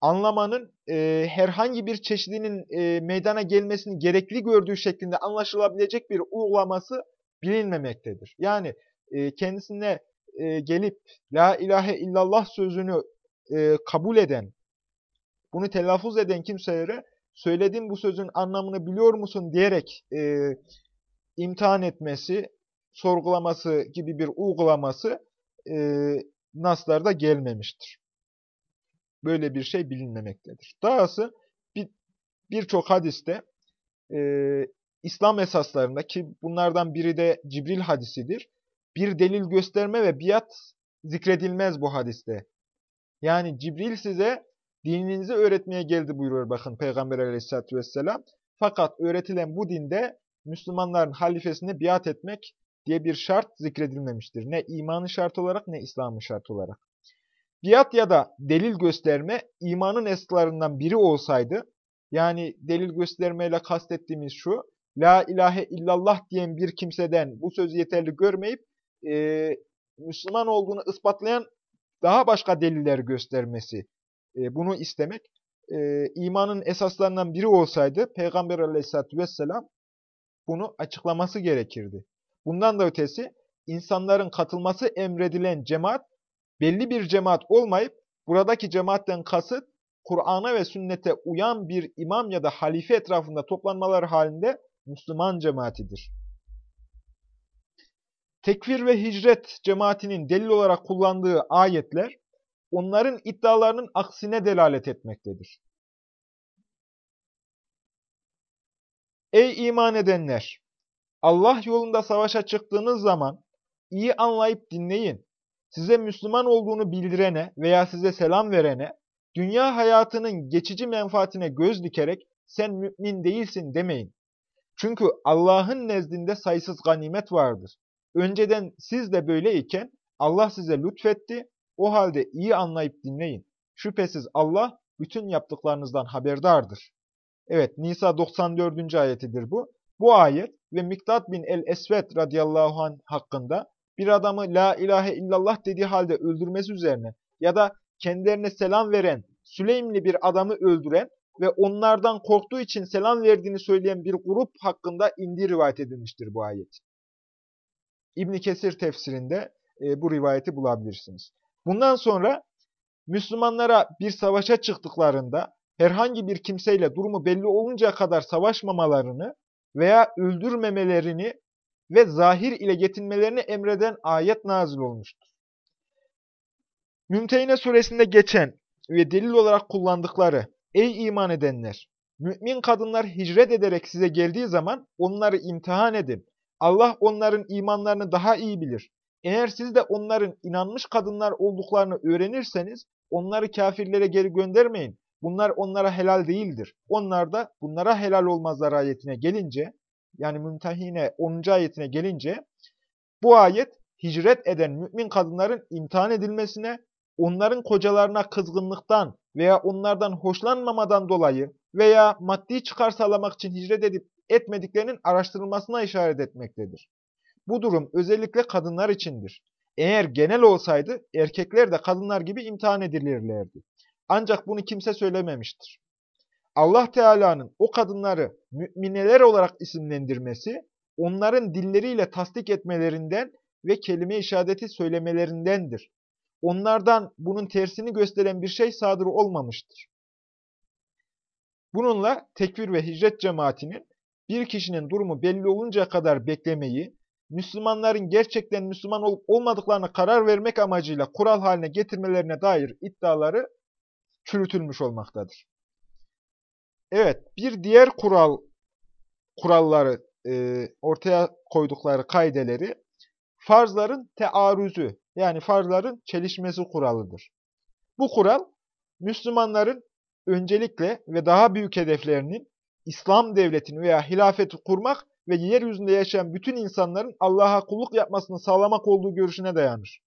anlamanın e, herhangi bir çeşidinin e, meydana gelmesini gerekli gördüğü şeklinde anlaşılabilecek bir uygulaması bilinmemektedir. Yani e, kendisine e, gelip La ilahe illallah sözünü e, kabul eden, bunu telaffuz eden kimselere söylediğin bu sözün anlamını biliyor musun diyerek e, imtihan etmesi, sorgulaması gibi bir uygulaması e, naslarda gelmemiştir. Böyle bir şey bilinmemektedir. Dahası birçok bir hadiste e, İslam esaslarında ki bunlardan biri de Cibril hadisidir. Bir delil gösterme ve biat zikredilmez bu hadiste. Yani Cibril size dininizi öğretmeye geldi buyuruyor bakın Peygamber aleyhissalatü vesselam. Fakat öğretilen bu dinde Müslümanların halifesine biat etmek diye bir şart zikredilmemiştir. Ne imanın şartı olarak ne İslam'ın şartı olarak. Biat ya da delil gösterme imanın esaslarından biri olsaydı, yani delil göstermeyle kastettiğimiz şu, La ilahe illallah diyen bir kimseden bu sözü yeterli görmeyip, e, Müslüman olduğunu ispatlayan daha başka deliller göstermesi, e, bunu istemek, e, imanın esaslarından biri olsaydı, Peygamber aleyhissalatü vesselam bunu açıklaması gerekirdi. Bundan da ötesi, insanların katılması emredilen cemaat, belli bir cemaat olmayıp, buradaki cemaatten kasıt, Kur'an'a ve sünnete uyan bir imam ya da halife etrafında toplanmaları halinde Müslüman cemaatidir. Tekfir ve hicret cemaatinin delil olarak kullandığı ayetler, onların iddialarının aksine delalet etmektedir. Ey iman edenler! Allah yolunda savaşa çıktığınız zaman iyi anlayıp dinleyin. Size Müslüman olduğunu bildirene veya size selam verene, dünya hayatının geçici menfaatine göz dikerek sen mümin değilsin demeyin. Çünkü Allah'ın nezdinde sayısız ganimet vardır. Önceden siz de böyleyken Allah size lütfetti. O halde iyi anlayıp dinleyin. Şüphesiz Allah bütün yaptıklarınızdan haberdardır. Evet Nisa 94. ayetidir bu. Bu ayet ve Miktat bin el-Esved radıyallahu anh hakkında bir adamı la ilahe illallah dediği halde öldürmesi üzerine ya da kendilerine selam veren Süleymli bir adamı öldüren ve onlardan korktuğu için selam verdiğini söyleyen bir grup hakkında indi rivayet edilmiştir bu ayet. İbn Kesir tefsirinde e, bu rivayeti bulabilirsiniz. Bundan sonra Müslümanlara bir savaşa çıktıklarında herhangi bir kimseyle durumu belli oluncaya kadar savaşmamalarını veya öldürmemelerini ve zahir ile yetinmelerini emreden ayet nazil olmuştur. Mümtehine suresinde geçen ve delil olarak kullandıkları Ey iman edenler! Mümin kadınlar hicret ederek size geldiği zaman onları imtihan edin. Allah onların imanlarını daha iyi bilir. Eğer siz de onların inanmış kadınlar olduklarını öğrenirseniz onları kafirlere geri göndermeyin. Bunlar onlara helal değildir. Onlar da bunlara helal olmazlar ayetine gelince, yani Mümtehine 10. ayetine gelince, bu ayet hicret eden mümin kadınların imtihan edilmesine, onların kocalarına kızgınlıktan veya onlardan hoşlanmamadan dolayı veya maddi çıkar sağlamak için hicret edip etmediklerinin araştırılmasına işaret etmektedir. Bu durum özellikle kadınlar içindir. Eğer genel olsaydı erkekler de kadınlar gibi imtihan edilirlerdi. Ancak bunu kimse söylememiştir. Allah Teala'nın o kadınları mümineler olarak isimlendirmesi, onların dilleriyle tasdik etmelerinden ve kelime-i şehadeti söylemelerindendir. Onlardan bunun tersini gösteren bir şey sadır olmamıştır. Bununla tekfir ve hicret cemaatinin bir kişinin durumu belli oluncaya kadar beklemeyi, Müslümanların gerçekten Müslüman olup olmadıklarını karar vermek amacıyla kural haline getirmelerine dair iddiaları çürütülmüş olmaktadır. Evet, bir diğer kural kuralları e, ortaya koydukları kaideleri farzların tearüzü yani farzların çelişmesi kuralıdır. Bu kural Müslümanların öncelikle ve daha büyük hedeflerinin İslam devletini veya hilafeti kurmak ve yeryüzünde yaşayan bütün insanların Allah'a kulluk yapmasını sağlamak olduğu görüşüne dayanır.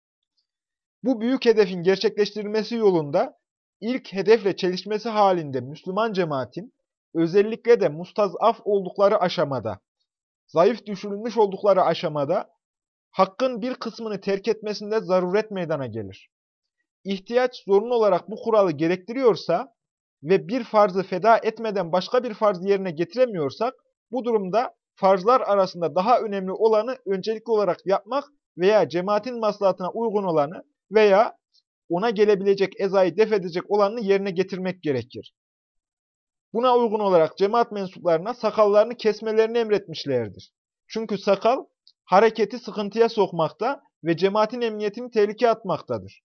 Bu büyük hedefin gerçekleştirilmesi yolunda ilk hedefle çelişmesi halinde Müslüman cemaatin özellikle de mustazaf oldukları aşamada, zayıf düşürülmüş oldukları aşamada hakkın bir kısmını terk etmesinde zaruret meydana gelir. İhtiyaç zorunlu olarak bu kuralı gerektiriyorsa ve bir farzı feda etmeden başka bir farzı yerine getiremiyorsak, bu durumda farzlar arasında daha önemli olanı öncelikli olarak yapmak veya cemaatin maslahatına uygun olanı veya ona gelebilecek ezayı def edecek olanını yerine getirmek gerekir. Buna uygun olarak cemaat mensuplarına sakallarını kesmelerini emretmişlerdir. Çünkü sakal hareketi sıkıntıya sokmakta ve cemaatin emniyetini tehlikeye atmaktadır.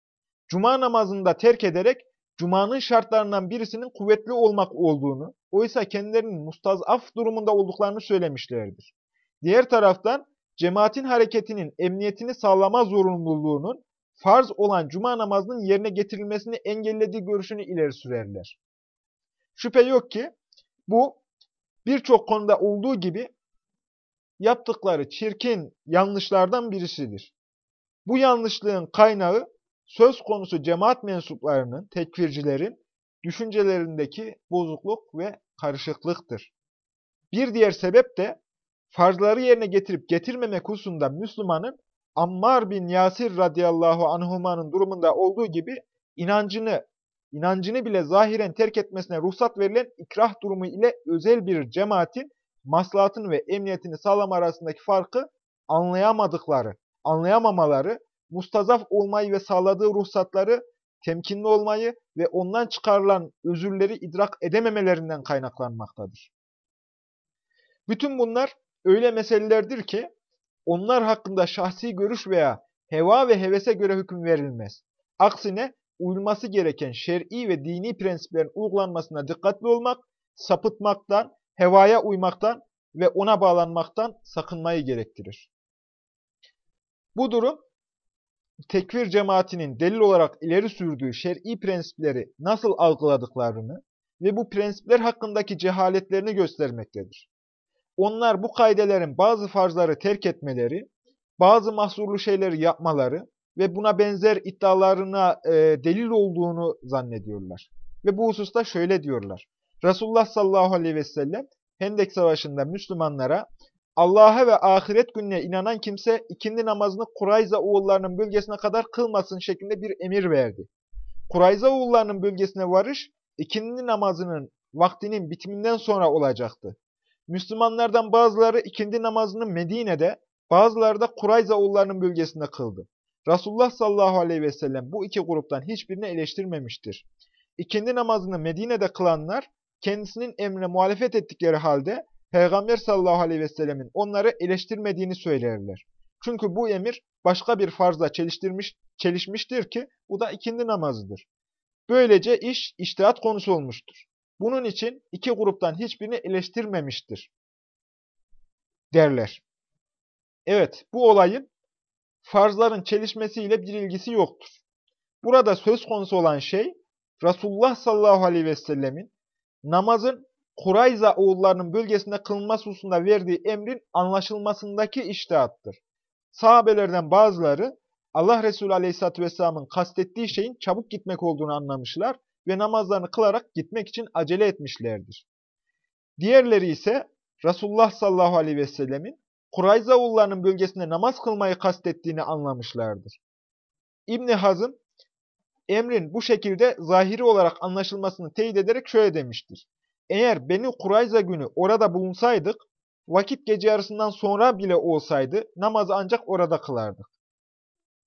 Cuma namazında terk ederek Cuma'nın şartlarından birisinin kuvvetli olmak olduğunu, oysa kendilerinin mustazaf durumunda olduklarını söylemişlerdir. Diğer taraftan cemaatin hareketinin emniyetini sağlama zorunluluğunun farz olan cuma namazının yerine getirilmesini engellediği görüşünü ileri sürerler. Şüphe yok ki bu birçok konuda olduğu gibi yaptıkları çirkin yanlışlardan birisidir. Bu yanlışlığın kaynağı söz konusu cemaat mensuplarının, tekfircilerin düşüncelerindeki bozukluk ve karışıklıktır. Bir diğer sebep de farzları yerine getirip getirmemek hususunda Müslümanın Ammar bin Yasir radıyallahu anhumanın durumunda olduğu gibi inancını, inancını bile zahiren terk etmesine ruhsat verilen ikrah durumu ile özel bir cemaatin maslahatını ve emniyetini sağlama arasındaki farkı anlayamadıkları, anlayamamaları mustazaf olmayı ve sağladığı ruhsatları temkinli olmayı ve ondan çıkarılan özürleri idrak edememelerinden kaynaklanmaktadır. Bütün bunlar öyle meselelerdir ki onlar hakkında şahsi görüş veya heva ve hevese göre hüküm verilmez. Aksine uyulması gereken şer'i ve dini prensiplerin uygulanmasına dikkatli olmak, sapıtmaktan, hevaya uymaktan ve ona bağlanmaktan sakınmayı gerektirir. Bu durum tekfir cemaatinin delil olarak ileri sürdüğü şer'i prensipleri nasıl algıladıklarını ve bu prensipler hakkındaki cehaletlerini göstermektedir. Onlar bu kaidelerin bazı farzları terk etmeleri, bazı mahsurlu şeyleri yapmaları ve buna benzer iddialarına e, delil olduğunu zannediyorlar. Ve bu hususta şöyle diyorlar. Resulullah sallallahu aleyhi ve sellem Hendek Savaşı'nda Müslümanlara Allah'a ve ahiret gününe inanan kimse ikindi namazını Kurayza oğullarının bölgesine kadar kılmasın şeklinde bir emir verdi. Kurayza oğullarının bölgesine varış ikindi namazının vaktinin bitiminden sonra olacaktı. Müslümanlardan bazıları ikindi namazını Medine'de, bazıları da Kurayza oğullarının bölgesinde kıldı. Resulullah sallallahu aleyhi ve sellem bu iki gruptan hiçbirini eleştirmemiştir. İkindi namazını Medine'de kılanlar kendisinin emrine muhalefet ettikleri halde Peygamber sallallahu aleyhi ve sellemin onları eleştirmediğini söylerler. Çünkü bu emir başka bir farzla çeliştirmiş, çelişmiştir ki bu da ikindi namazıdır. Böylece iş iştihat konusu olmuştur. Bunun için iki gruptan hiçbirini eleştirmemiştir derler. Evet, bu olayın farzların çelişmesiyle bir ilgisi yoktur. Burada söz konusu olan şey, Resulullah sallallahu aleyhi ve sellemin namazın Kurayza oğullarının bölgesinde kılınması hususunda verdiği emrin anlaşılmasındaki iştihattır. Sahabelerden bazıları Allah Resulü Aleyhisselatü Vesselam'ın kastettiği şeyin çabuk gitmek olduğunu anlamışlar ve namazlarını kılarak gitmek için acele etmişlerdir. Diğerleri ise Resulullah sallallahu aleyhi ve sellemin Kurayza oğullarının bölgesinde namaz kılmayı kastettiğini anlamışlardır. İbni Hazım, emrin bu şekilde zahiri olarak anlaşılmasını teyit ederek şöyle demiştir. Eğer Beni Kurayza günü orada bulunsaydık, vakit gece yarısından sonra bile olsaydı namazı ancak orada kılardık.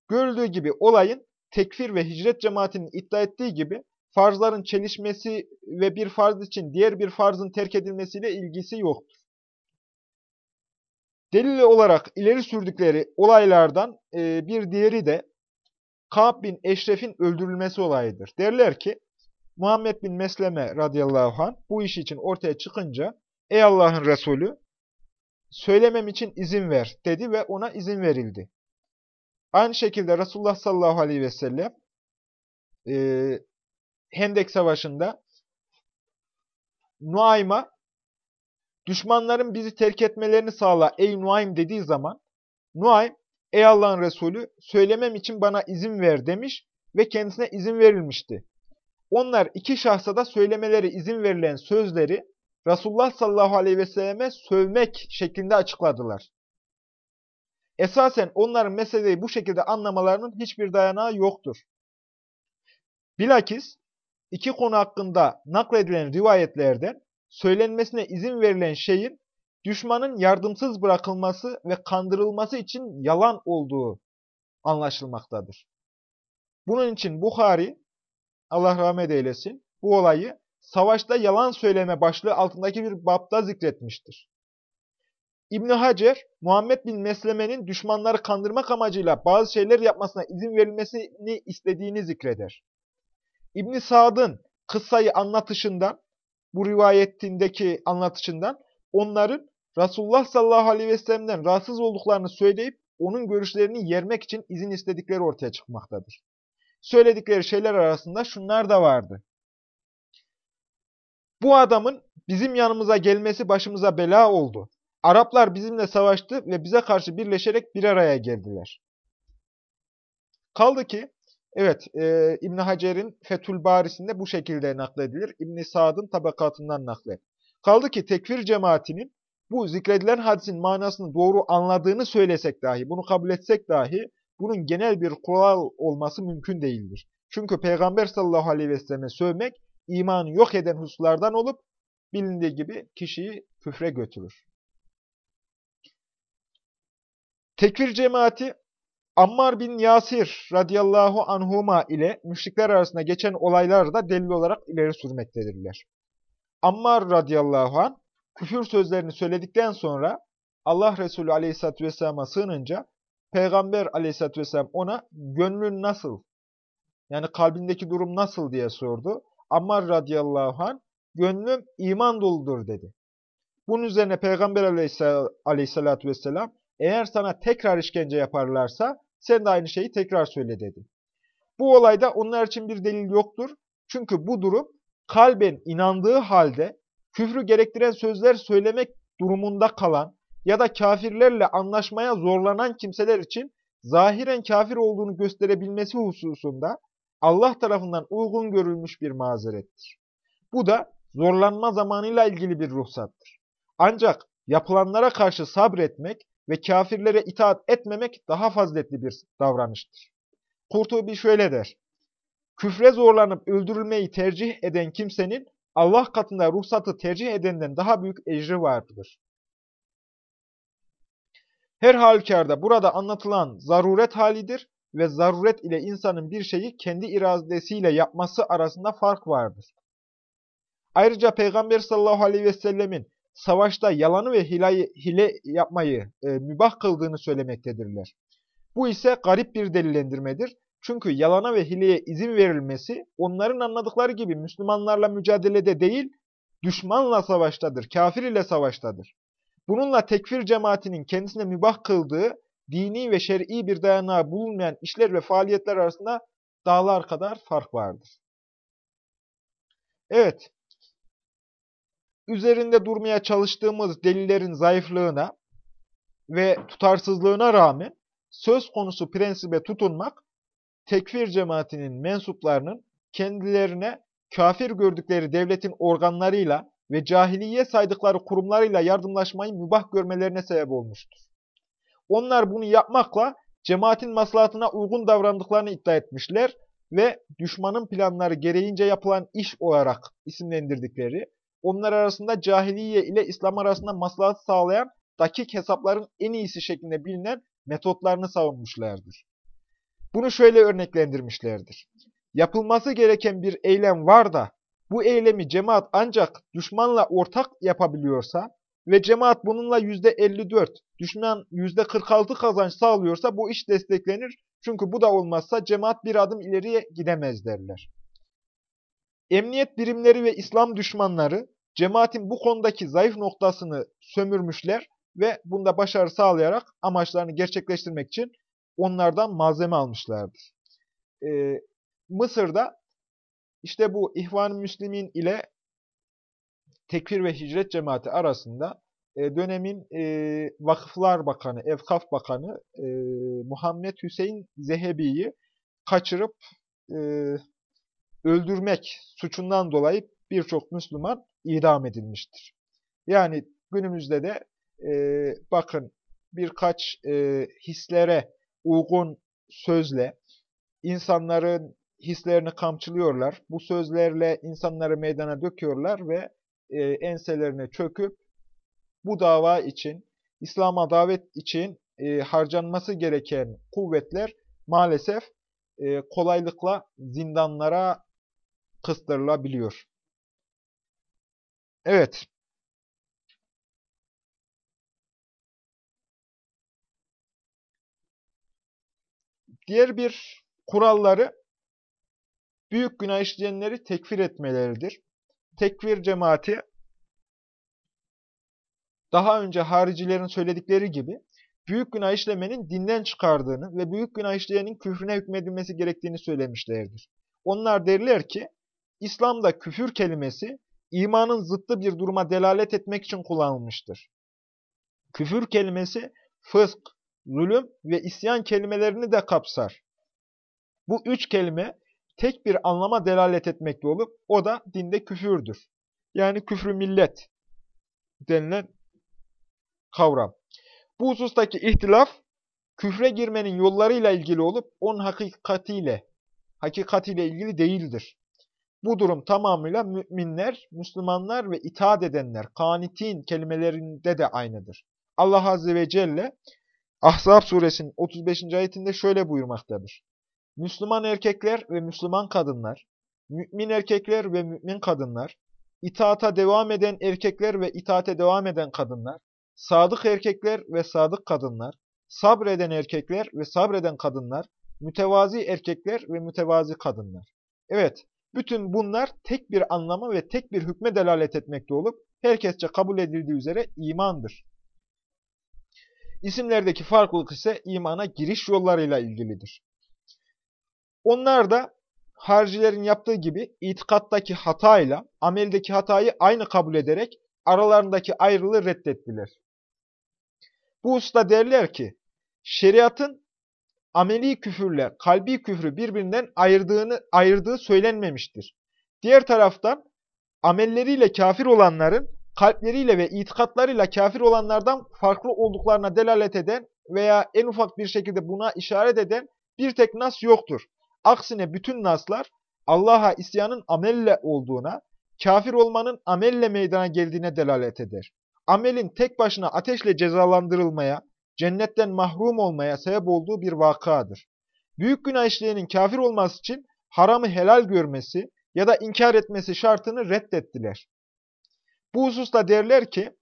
Görüldüğü gibi olayın tekfir ve hicret cemaatinin iddia ettiği gibi farzların çelişmesi ve bir farz için diğer bir farzın terk edilmesiyle ilgisi yoktur. Delil olarak ileri sürdükleri olaylardan e, bir diğeri de Ka'b bin Eşref'in öldürülmesi olayıdır. Derler ki Muhammed bin Mesleme radıyallahu anh bu iş için ortaya çıkınca ey Allah'ın Resulü söylemem için izin ver dedi ve ona izin verildi. Aynı şekilde Resulullah sallallahu aleyhi ve sellem e, Hendek Savaşı'nda Nuaym'a düşmanların bizi terk etmelerini sağla ey Nuaym dediği zaman Nuaym ey Allah'ın Resulü söylemem için bana izin ver demiş ve kendisine izin verilmişti. Onlar iki şahsa da söylemeleri izin verilen sözleri Resulullah sallallahu aleyhi ve selleme sövmek şeklinde açıkladılar. Esasen onların meseleyi bu şekilde anlamalarının hiçbir dayanağı yoktur. Bilakis iki konu hakkında nakledilen rivayetlerden söylenmesine izin verilen şeyin düşmanın yardımsız bırakılması ve kandırılması için yalan olduğu anlaşılmaktadır. Bunun için Bukhari, Allah rahmet eylesin, bu olayı savaşta yalan söyleme başlığı altındaki bir bapta zikretmiştir. İbn Hacer, Muhammed bin Mesleme'nin düşmanları kandırmak amacıyla bazı şeyler yapmasına izin verilmesini istediğini zikreder. İbn Sa'd'ın kıssayı anlatışından, bu rivayetindeki anlatışından onların Resulullah sallallahu aleyhi ve sellem'den rahatsız olduklarını söyleyip onun görüşlerini yermek için izin istedikleri ortaya çıkmaktadır. Söyledikleri şeyler arasında şunlar da vardı. Bu adamın bizim yanımıza gelmesi başımıza bela oldu. Araplar bizimle savaştı ve bize karşı birleşerek bir araya geldiler. Kaldı ki, evet e, İbn Hacer'in Fethül Barisi'nde bu şekilde nakledilir. İbn Sa'd'ın tabakatından naklet. Kaldı ki tekfir cemaatinin bu zikredilen hadisin manasını doğru anladığını söylesek dahi, bunu kabul etsek dahi bunun genel bir kural olması mümkün değildir. Çünkü Peygamber sallallahu aleyhi ve selleme sövmek imanı yok eden hususlardan olup bilindiği gibi kişiyi küfre götürür. Tekfir cemaati Ammar bin Yasir radıyallahu anhuma ile müşrikler arasında geçen olayları da delil olarak ileri sürmektedirler. Ammar radıyallahu anh küfür sözlerini söyledikten sonra Allah Resulü aleyhissalatü vesselam'a sığınınca Peygamber aleyhissalatü vesselam ona gönlün nasıl? Yani kalbindeki durum nasıl diye sordu. Ammar radıyallahu anh gönlüm iman doludur dedi. Bunun üzerine Peygamber aleyhissalatü vesselam eğer sana tekrar işkence yaparlarsa sen de aynı şeyi tekrar söyle dedi. Bu olayda onlar için bir delil yoktur. Çünkü bu durum kalben inandığı halde küfrü gerektiren sözler söylemek durumunda kalan ya da kafirlerle anlaşmaya zorlanan kimseler için zahiren kafir olduğunu gösterebilmesi hususunda Allah tarafından uygun görülmüş bir mazerettir. Bu da zorlanma zamanıyla ilgili bir ruhsattır. Ancak yapılanlara karşı sabretmek ve kafirlere itaat etmemek daha faziletli bir davranıştır. Kurtubi şöyle der. Küfre zorlanıp öldürülmeyi tercih eden kimsenin Allah katında ruhsatı tercih edenden daha büyük ecri vardır. Her halükarda burada anlatılan zaruret halidir ve zaruret ile insanın bir şeyi kendi iradesiyle yapması arasında fark vardır. Ayrıca Peygamber sallallahu aleyhi ve sellemin savaşta yalanı ve hilayı, hile yapmayı e, mübah kıldığını söylemektedirler. Bu ise garip bir delillendirmedir. Çünkü yalana ve hileye izin verilmesi onların anladıkları gibi Müslümanlarla mücadelede değil, düşmanla savaştadır, kafir ile savaştadır. Bununla tekfir cemaatinin kendisine mübah kıldığı dini ve şer'i bir dayanağı bulunmayan işler ve faaliyetler arasında dağlar kadar fark vardır. Evet, üzerinde durmaya çalıştığımız delillerin zayıflığına ve tutarsızlığına rağmen söz konusu prensibe tutunmak, tekfir cemaatinin mensuplarının kendilerine kafir gördükleri devletin organlarıyla ve cahiliye saydıkları kurumlarıyla yardımlaşmayı mübah görmelerine sebep olmuştur. Onlar bunu yapmakla cemaatin maslahatına uygun davrandıklarını iddia etmişler ve düşmanın planları gereğince yapılan iş olarak isimlendirdikleri, onlar arasında cahiliye ile İslam arasında maslahat sağlayan dakik hesapların en iyisi şeklinde bilinen metotlarını savunmuşlardır. Bunu şöyle örneklendirmişlerdir. Yapılması gereken bir eylem var da bu eylemi cemaat ancak düşmanla ortak yapabiliyorsa ve cemaat bununla %54, düşman %46 kazanç sağlıyorsa bu iş desteklenir. Çünkü bu da olmazsa cemaat bir adım ileriye gidemez derler. Emniyet birimleri ve İslam düşmanları cemaatin bu konudaki zayıf noktasını sömürmüşler ve bunda başarı sağlayarak amaçlarını gerçekleştirmek için onlardan malzeme almışlardır. Ee, Mısır'da işte bu İhvan-ı Müslimin ile Tekfir ve Hicret Cemaati arasında e, dönemin e, Vakıflar Bakanı, Evkaf Bakanı e, Muhammed Hüseyin Zehebi'yi kaçırıp e, öldürmek suçundan dolayı birçok Müslüman idam edilmiştir. Yani günümüzde de e, bakın birkaç e, hislere uygun sözle insanların hislerini kamçılıyorlar. Bu sözlerle insanları meydana döküyorlar ve e, enselerine çöküp bu dava için, İslam'a davet için e, harcanması gereken kuvvetler maalesef e, kolaylıkla zindanlara kıstırılabiliyor. Evet. Diğer bir kuralları büyük günah işleyenleri tekfir etmeleridir. Tekfir cemaati daha önce haricilerin söyledikleri gibi büyük günah işlemenin dinden çıkardığını ve büyük günah işleyenin küfrüne hükmedilmesi gerektiğini söylemişlerdir. Onlar derler ki İslam'da küfür kelimesi imanın zıttı bir duruma delalet etmek için kullanılmıştır. Küfür kelimesi fısk, zulüm ve isyan kelimelerini de kapsar. Bu üç kelime tek bir anlama delalet etmekte olup o da dinde küfürdür. Yani küfrü millet denilen kavram. Bu husustaki ihtilaf küfre girmenin yollarıyla ilgili olup onun hakikatiyle, hakikatiyle ilgili değildir. Bu durum tamamıyla müminler, Müslümanlar ve itaat edenler, kanitin kelimelerinde de aynıdır. Allah Azze ve Celle Ahzab suresinin 35. ayetinde şöyle buyurmaktadır. Müslüman erkekler ve Müslüman kadınlar, mümin erkekler ve mümin kadınlar, itaata devam eden erkekler ve itaate devam eden kadınlar, sadık erkekler ve sadık kadınlar, sabreden erkekler ve sabreden kadınlar, mütevazi erkekler ve mütevazi kadınlar. Evet, bütün bunlar tek bir anlama ve tek bir hükme delalet etmekte olup, herkesçe kabul edildiği üzere imandır. İsimlerdeki farklılık ise imana giriş yollarıyla ilgilidir. Onlar da haricilerin yaptığı gibi itikattaki hatayla ameldeki hatayı aynı kabul ederek aralarındaki ayrılığı reddettiler. Bu usta derler ki, şeriatın ameli küfürle kalbi küfrü birbirinden ayırdığını ayırdığı söylenmemiştir. Diğer taraftan amelleriyle kafir olanların kalpleriyle ve itikatlarıyla kafir olanlardan farklı olduklarına delalet eden veya en ufak bir şekilde buna işaret eden bir tek nas yoktur. Aksine bütün naslar Allah'a isyanın amelle olduğuna, kafir olmanın amelle meydana geldiğine delalet eder. Amelin tek başına ateşle cezalandırılmaya, cennetten mahrum olmaya sebep olduğu bir vakadır. Büyük günah işleyenin kafir olması için haramı helal görmesi ya da inkar etmesi şartını reddettiler. Bu hususta derler ki,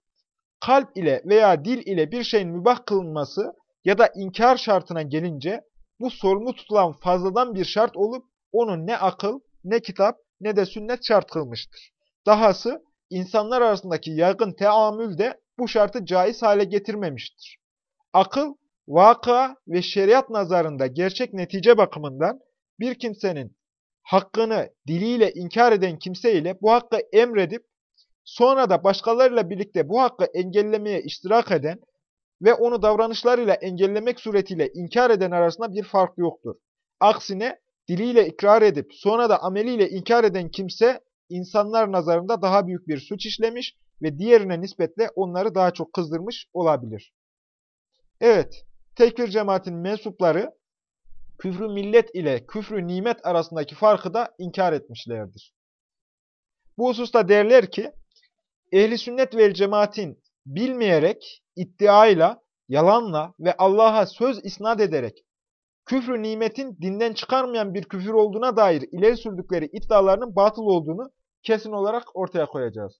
kalp ile veya dil ile bir şeyin mübah kılınması ya da inkar şartına gelince, bu sorumlu tutulan fazladan bir şart olup, onu ne akıl, ne kitap, ne de sünnet şart kılmıştır. Dahası, insanlar arasındaki yaygın teamül de bu şartı caiz hale getirmemiştir. Akıl, vaka ve şeriat nazarında gerçek netice bakımından bir kimsenin hakkını diliyle inkar eden kimse ile bu hakkı emredip sonra da başkalarıyla birlikte bu hakkı engellemeye iştirak eden ve onu davranışlarıyla engellemek suretiyle inkar eden arasında bir fark yoktur. Aksine diliyle ikrar edip sonra da ameliyle inkar eden kimse insanlar nazarında daha büyük bir suç işlemiş ve diğerine nispetle onları daha çok kızdırmış olabilir. Evet, tekfir cemaatin mensupları küfrü millet ile küfrü nimet arasındaki farkı da inkar etmişlerdir. Bu hususta derler ki, ehli sünnet ve cemaatin bilmeyerek, iddiayla, yalanla ve Allah'a söz isnat ederek küfrü nimetin dinden çıkarmayan bir küfür olduğuna dair ileri sürdükleri iddialarının batıl olduğunu kesin olarak ortaya koyacağız.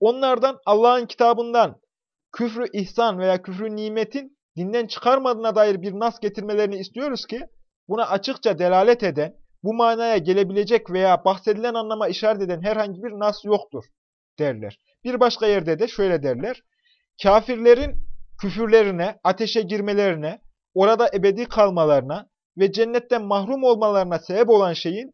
Onlardan Allah'ın kitabından küfrü ihsan veya küfrü nimetin dinden çıkarmadığına dair bir nas getirmelerini istiyoruz ki buna açıkça delalet eden, bu manaya gelebilecek veya bahsedilen anlama işaret eden herhangi bir nas yoktur derler. Bir başka yerde de şöyle derler. Kafirlerin küfürlerine, ateşe girmelerine, orada ebedi kalmalarına ve cennetten mahrum olmalarına sebep olan şeyin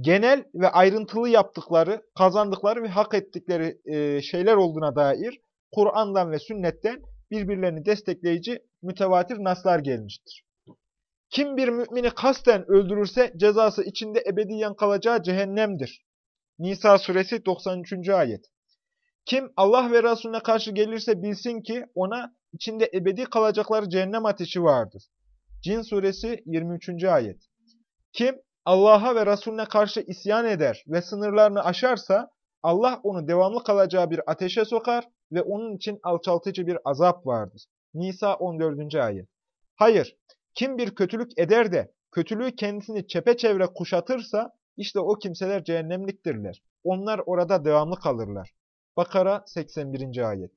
genel ve ayrıntılı yaptıkları, kazandıkları ve hak ettikleri şeyler olduğuna dair Kur'an'dan ve sünnetten birbirlerini destekleyici mütevatir naslar gelmiştir. Kim bir mümini kasten öldürürse cezası içinde ebediyen kalacağı cehennemdir. Nisa suresi 93. ayet. Kim Allah ve Resulüne karşı gelirse bilsin ki ona içinde ebedi kalacakları cehennem ateşi vardır. Cin suresi 23. ayet. Kim Allah'a ve Resulüne karşı isyan eder ve sınırlarını aşarsa Allah onu devamlı kalacağı bir ateşe sokar ve onun için alçaltıcı bir azap vardır. Nisa 14. ayet. Hayır, kim bir kötülük eder de kötülüğü kendisini çepeçevre kuşatırsa işte o kimseler cehennemliktirler. Onlar orada devamlı kalırlar. Bakara 81. ayet.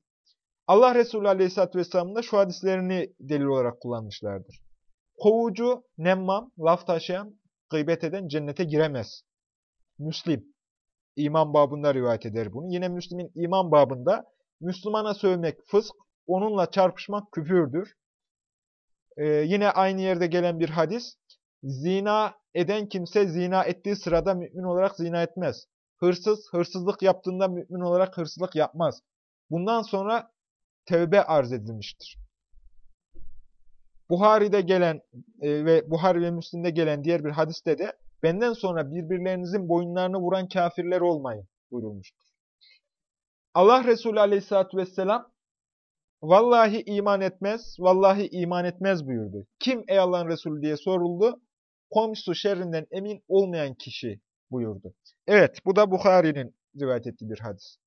Allah Resulü Aleyhisselatü Vesselam da şu hadislerini delil olarak kullanmışlardır. Kovucu, nemmam, laf taşıyan, gıybet eden cennete giremez. Müslim, iman babında rivayet eder bunu. Yine Müslim'in iman babında Müslümana sövmek fısk, onunla çarpışmak küfürdür. Ee, yine aynı yerde gelen bir hadis, zina eden kimse zina ettiği sırada mümin olarak zina etmez. Hırsız, hırsızlık yaptığında mümin olarak hırsızlık yapmaz. Bundan sonra tevbe arz edilmiştir. Buhari'de gelen e, ve Buhari ve Müslim'de gelen diğer bir hadiste de benden sonra birbirlerinizin boyunlarını vuran kafirler olmayın buyurulmuştur. Allah Resulü Aleyhisselatü vesselam vallahi iman etmez, vallahi iman etmez buyurdu. Kim ey Allah'ın Resulü diye soruldu. Komşusu şerrinden emin olmayan kişi buyurdu. Evet bu da Bukhari'nin rivayet ettiği bir hadis.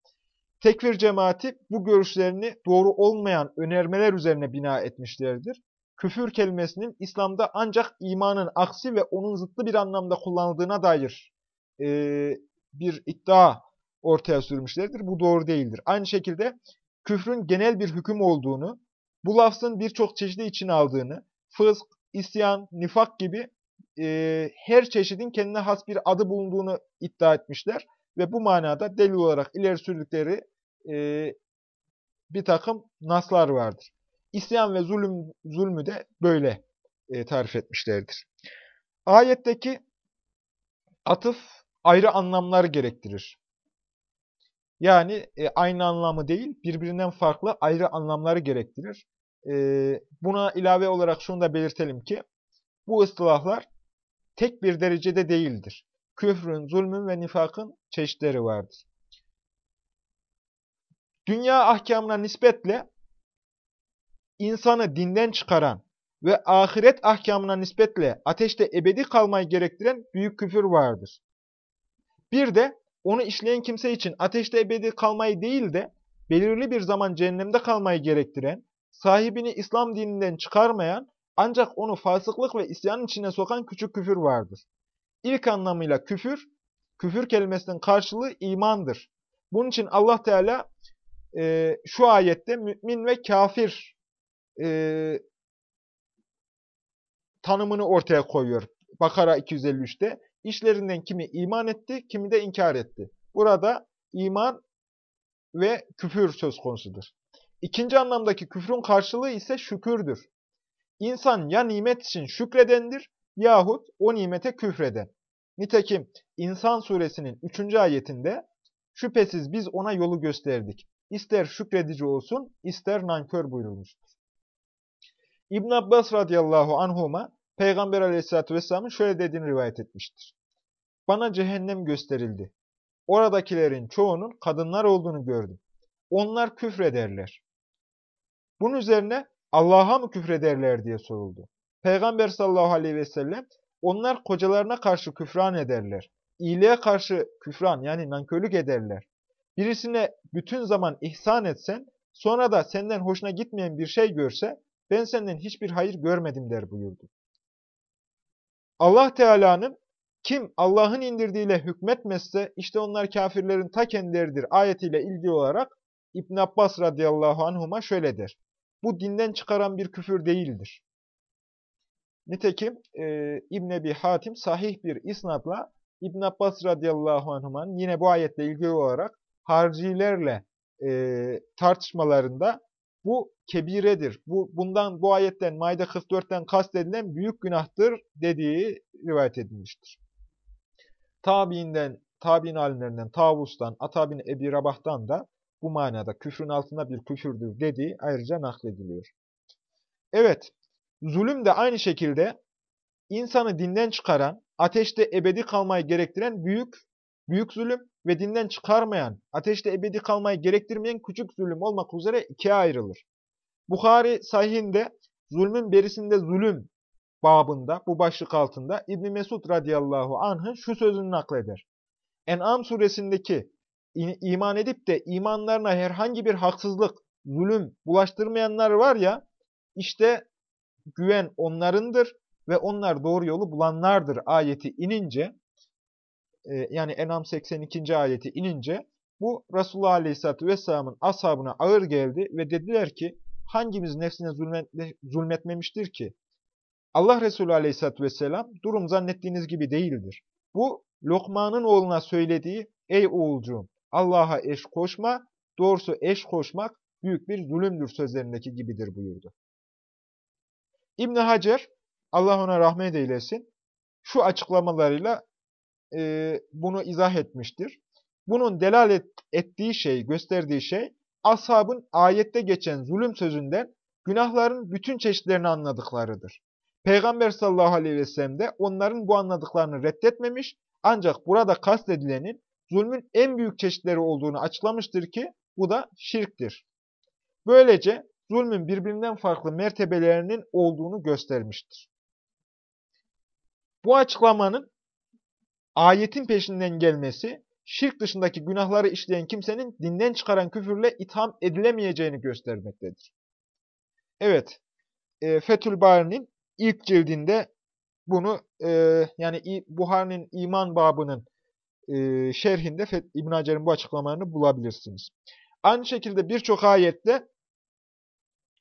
Tekfir cemaati bu görüşlerini doğru olmayan önermeler üzerine bina etmişlerdir. Küfür kelimesinin İslam'da ancak imanın aksi ve onun zıttı bir anlamda kullanıldığına dair e, bir iddia ortaya sürmüşlerdir. Bu doğru değildir. Aynı şekilde küfrün genel bir hüküm olduğunu, bu lafzın birçok çeşidi için aldığını, fısk, isyan, nifak gibi e, her çeşidin kendine has bir adı bulunduğunu iddia etmişler. Ve bu manada delil olarak ileri sürdükleri e, bir takım naslar vardır. İsyan ve zulüm, zulmü de böyle e, tarif etmişlerdir. Ayetteki atıf ayrı anlamlar gerektirir. Yani e, aynı anlamı değil, birbirinden farklı ayrı anlamları gerektirir. E, buna ilave olarak şunu da belirtelim ki, bu ıstılahlar tek bir derecede değildir. Küfrün, zulmün ve nifakın çeşitleri vardır. dünya ahkamına nispetle insanı dinden çıkaran ve ahiret ahkamına nispetle ateşte ebedi kalmayı gerektiren büyük küfür vardır. Bir de onu işleyen kimse için ateşte ebedi kalmayı değil de belirli bir zaman cehennemde kalmayı gerektiren, sahibini İslam dininden çıkarmayan ancak onu fasıklık ve isyan içine sokan küçük küfür vardır. İlk anlamıyla küfür, küfür kelimesinin karşılığı imandır. Bunun için Allah Teala e, şu ayette mümin ve kafir e, tanımını ortaya koyuyor. Bakara 253'te. İşlerinden kimi iman etti, kimi de inkar etti. Burada iman ve küfür söz konusudur. İkinci anlamdaki küfrün karşılığı ise şükürdür. İnsan ya nimet için şükredendir yahut o nimete küfreden. Nitekim İnsan suresinin 3. ayetinde şüphesiz biz ona yolu gösterdik. İster şükredici olsun, ister nankör buyurulmuştur. İbn Abbas radıyallahu anhuma Peygamber aleyhissalatü vesselamın şöyle dediğini rivayet etmiştir. Bana cehennem gösterildi. Oradakilerin çoğunun kadınlar olduğunu gördüm. Onlar küfrederler. Bunun üzerine Allah'a mı küfrederler diye soruldu. Peygamber sallallahu aleyhi ve sellem onlar kocalarına karşı küfran ederler. İyiliğe karşı küfran yani nankörlük ederler. Birisine bütün zaman ihsan etsen, sonra da senden hoşuna gitmeyen bir şey görse, ben senden hiçbir hayır görmedim der buyurdu. Allah Teala'nın kim Allah'ın indirdiğiyle hükmetmezse işte onlar kafirlerin ta kendileridir ayetiyle ilgili olarak İbn Abbas radıyallahu anhuma şöyle der. Bu dinden çıkaran bir küfür değildir. Nitekim e, İbn Ebi Hatim sahih bir isnatla İbn Abbas radıyallahu anhumanın yine bu ayetle ilgili olarak harcilerle e, tartışmalarında bu kebiredir. Bu bundan bu ayetten Maide 44'ten kastedilen büyük günahtır dediği rivayet edilmiştir. Tabiinden, tabiin alimlerinden Tavus'tan, Atabin Ebi Rabah'tan da bu manada küfrün altında bir küfürdür dediği ayrıca naklediliyor. Evet, zulüm de aynı şekilde insanı dinden çıkaran, ateşte ebedi kalmayı gerektiren büyük büyük zulüm ve dinden çıkarmayan, ateşte ebedi kalmayı gerektirmeyen küçük zulüm olmak üzere ikiye ayrılır. Bukhari sahihinde zulmün berisinde zulüm babında, bu başlık altında İbn Mesud radıyallahu anh'ın şu sözünü nakleder. En'am suresindeki iman edip de imanlarına herhangi bir haksızlık, zulüm bulaştırmayanlar var ya, işte güven onlarındır ve onlar doğru yolu bulanlardır ayeti inince, yani Enam 82. ayeti inince, bu Resulullah Aleyhisselatü Vesselam'ın ashabına ağır geldi ve dediler ki, hangimiz nefsine zulmet, zulmetmemiştir ki? Allah Resulü Aleyhisselatü Vesselam, durum zannettiğiniz gibi değildir. Bu, Lokman'ın oğluna söylediği, ey oğulcuğum, Allah'a eş koşma, doğrusu eş koşmak büyük bir zulümdür sözlerindeki gibidir buyurdu. İbn Hacer, Allah ona rahmet eylesin, şu açıklamalarıyla e, bunu izah etmiştir. Bunun delalet ettiği şey, gösterdiği şey, ashabın ayette geçen zulüm sözünden günahların bütün çeşitlerini anladıklarıdır. Peygamber sallallahu aleyhi ve sellem de onların bu anladıklarını reddetmemiş, ancak burada kastedilenin zulmün en büyük çeşitleri olduğunu açıklamıştır ki bu da şirktir. Böylece zulmün birbirinden farklı mertebelerinin olduğunu göstermiştir. Bu açıklamanın ayetin peşinden gelmesi, şirk dışındaki günahları işleyen kimsenin dinden çıkaran küfürle itham edilemeyeceğini göstermektedir. Evet, e, Fethül Bari'nin ilk cildinde bunu, e, yani Buhari'nin iman babının e, şerhinde İbn Hacer'in bu açıklamalarını bulabilirsiniz. Aynı şekilde birçok ayette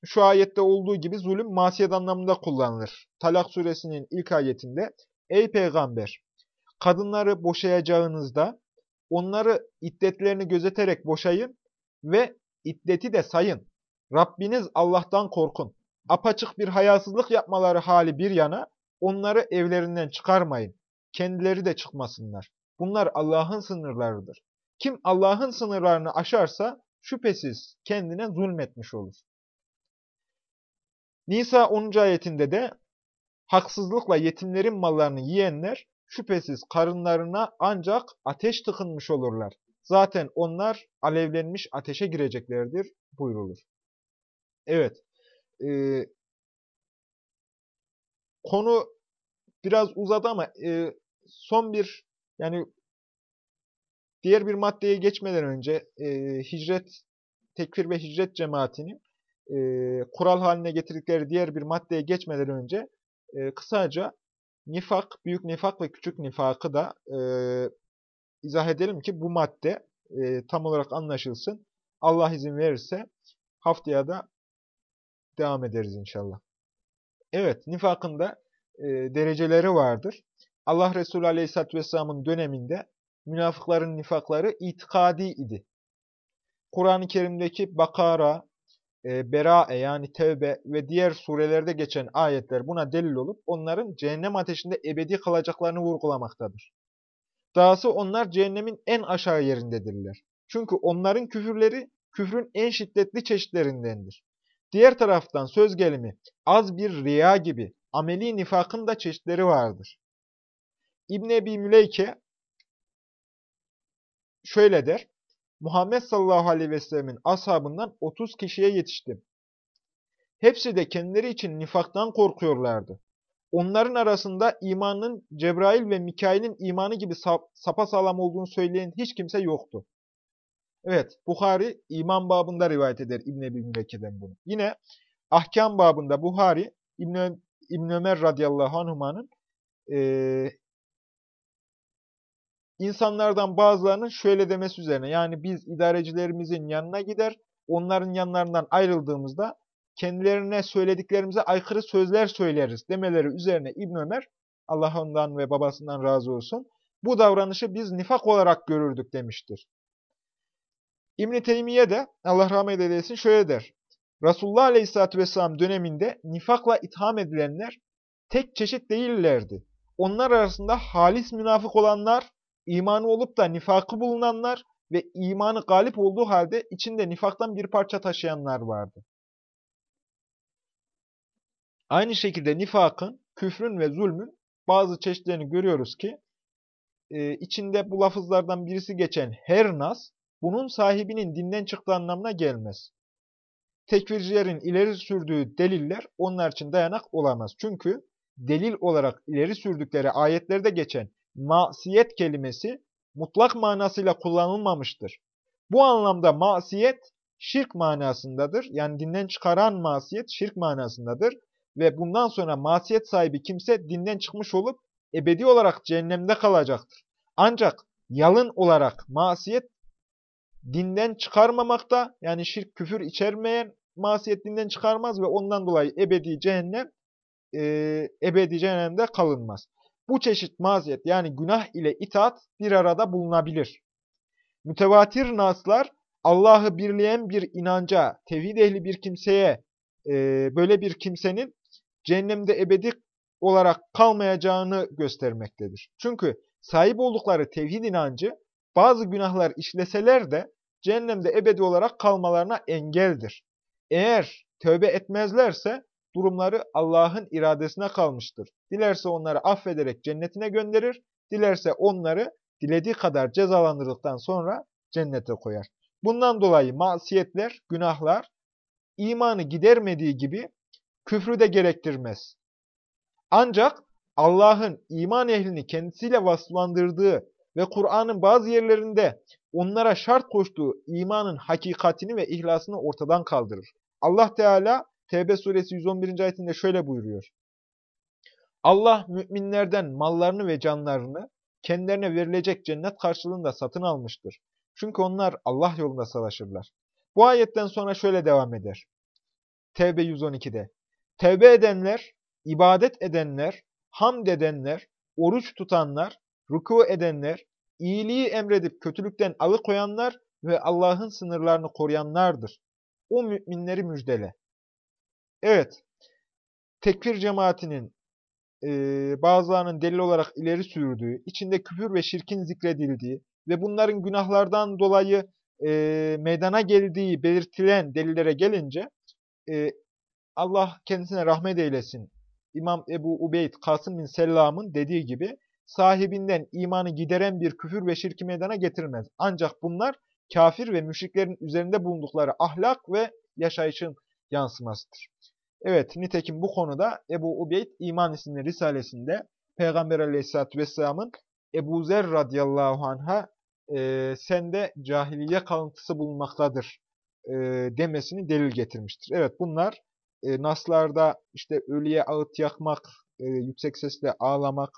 şu ayette olduğu gibi zulüm masiyet anlamında kullanılır. Talak suresinin ilk ayetinde Ey peygamber! Kadınları boşayacağınızda onları iddetlerini gözeterek boşayın ve iddeti de sayın. Rabbiniz Allah'tan korkun. Apaçık bir hayasızlık yapmaları hali bir yana onları evlerinden çıkarmayın. Kendileri de çıkmasınlar. Bunlar Allah'ın sınırlarıdır. Kim Allah'ın sınırlarını aşarsa şüphesiz kendine zulmetmiş olur. Nisa 10. ayetinde de haksızlıkla yetimlerin mallarını yiyenler şüphesiz karınlarına ancak ateş tıkınmış olurlar. Zaten onlar alevlenmiş ateşe gireceklerdir buyrulur. Evet. E, konu biraz uzadı ama e, son bir yani diğer bir maddeye geçmeden önce e, hicret, tekfir ve hicret cemaatinin e, kural haline getirdikleri diğer bir maddeye geçmeden önce e, kısaca nifak, büyük nifak ve küçük nifakı da e, izah edelim ki bu madde e, tam olarak anlaşılsın. Allah izin verirse haftaya da devam ederiz inşallah. Evet, nifakın da e, dereceleri vardır. Allah Resulü Aleyhisselatü Vesselam'ın döneminde münafıkların nifakları itikadi idi. Kur'an-ı Kerim'deki Bakara, e, Bera'e yani Tevbe ve diğer surelerde geçen ayetler buna delil olup onların cehennem ateşinde ebedi kalacaklarını vurgulamaktadır. Dahası onlar cehennemin en aşağı yerindedirler. Çünkü onların küfürleri küfrün en şiddetli çeşitlerindendir. Diğer taraftan söz gelimi az bir riya gibi ameli nifakın da çeşitleri vardır. İbn Ebi Müleyke şöyle der. Muhammed sallallahu aleyhi ve sellemin ashabından 30 kişiye yetiştim. Hepsi de kendileri için nifaktan korkuyorlardı. Onların arasında imanın Cebrail ve Mikail'in imanı gibi sap, sapasağlam olduğunu söyleyen hiç kimse yoktu. Evet, Bukhari iman babında rivayet eder İbn Ebi bunu. Yine ahkam babında Buhari İbn, İbn Ömer radıyallahu anhuma'nın e, insanlardan bazılarının şöyle demesi üzerine yani biz idarecilerimizin yanına gider, onların yanlarından ayrıldığımızda kendilerine söylediklerimize aykırı sözler söyleriz demeleri üzerine İbn Ömer, Allah ondan ve babasından razı olsun, bu davranışı biz nifak olarak görürdük demiştir. İbn-i Teymiye de, Allah rahmet eylesin, şöyle der. Resulullah Aleyhisselatü Vesselam döneminde nifakla itham edilenler tek çeşit değillerdi. Onlar arasında halis münafık olanlar, imanı olup da nifakı bulunanlar ve imanı galip olduğu halde içinde nifaktan bir parça taşıyanlar vardı. Aynı şekilde nifakın, küfrün ve zulmün bazı çeşitlerini görüyoruz ki, e, içinde bu lafızlardan birisi geçen her nas, bunun sahibinin dinden çıktığı anlamına gelmez. Tekfircilerin ileri sürdüğü deliller onlar için dayanak olamaz. Çünkü delil olarak ileri sürdükleri ayetlerde geçen masiyet kelimesi mutlak manasıyla kullanılmamıştır. Bu anlamda masiyet şirk manasındadır. Yani dinden çıkaran masiyet şirk manasındadır. Ve bundan sonra masiyet sahibi kimse dinden çıkmış olup ebedi olarak cehennemde kalacaktır. Ancak yalın olarak masiyet dinden çıkarmamakta, yani şirk küfür içermeyen masiyet dinden çıkarmaz ve ondan dolayı ebedi cehennem, e, ebedi cehennemde kalınmaz. Bu çeşit maziyet yani günah ile itaat bir arada bulunabilir. Mütevatir naslar Allah'ı birleyen bir inanca, tevhid ehli bir kimseye, e, böyle bir kimsenin cehennemde ebedi olarak kalmayacağını göstermektedir. Çünkü sahip oldukları tevhid inancı bazı günahlar işleseler de cehennemde ebedi olarak kalmalarına engeldir. Eğer tövbe etmezlerse durumları Allah'ın iradesine kalmıştır. Dilerse onları affederek cennetine gönderir, dilerse onları dilediği kadar cezalandırdıktan sonra cennete koyar. Bundan dolayı masiyetler, günahlar imanı gidermediği gibi küfrü de gerektirmez. Ancak Allah'ın iman ehlini kendisiyle vasıflandırdığı ve Kur'an'ın bazı yerlerinde onlara şart koştuğu imanın hakikatini ve ihlasını ortadan kaldırır. Allah Teala Tevbe suresi 111. ayetinde şöyle buyuruyor. Allah müminlerden mallarını ve canlarını kendilerine verilecek cennet karşılığında satın almıştır. Çünkü onlar Allah yolunda savaşırlar. Bu ayetten sonra şöyle devam eder. Tevbe 112'de. Tevbe edenler, ibadet edenler, hamd edenler, oruç tutanlar, ruku edenler, iyiliği emredip kötülükten alıkoyanlar ve Allah'ın sınırlarını koruyanlardır. O müminleri müjdele. Evet, tekfir cemaatinin e, bazılarının delil olarak ileri sürdüğü, içinde küfür ve şirkin zikredildiği ve bunların günahlardan dolayı e, meydana geldiği belirtilen delillere gelince e, Allah kendisine rahmet eylesin. İmam Ebu Ubeyd Kasım bin Sellam'ın dediği gibi sahibinden imanı gideren bir küfür ve şirki meydana getirmez. Ancak bunlar kafir ve müşriklerin üzerinde bulundukları ahlak ve yaşayışın yansımasıdır. Evet, nitekim bu konuda Ebu Ubeyd İman isimli risalesinde Peygamber aleyhissalatü vesselamın Ebu Zer radıyallahu anh'a e, sende cahiliye kalıntısı bulunmaktadır e, demesini delil getirmiştir. Evet bunlar e, naslarda işte ölüye ağıt yakmak, e, yüksek sesle ağlamak,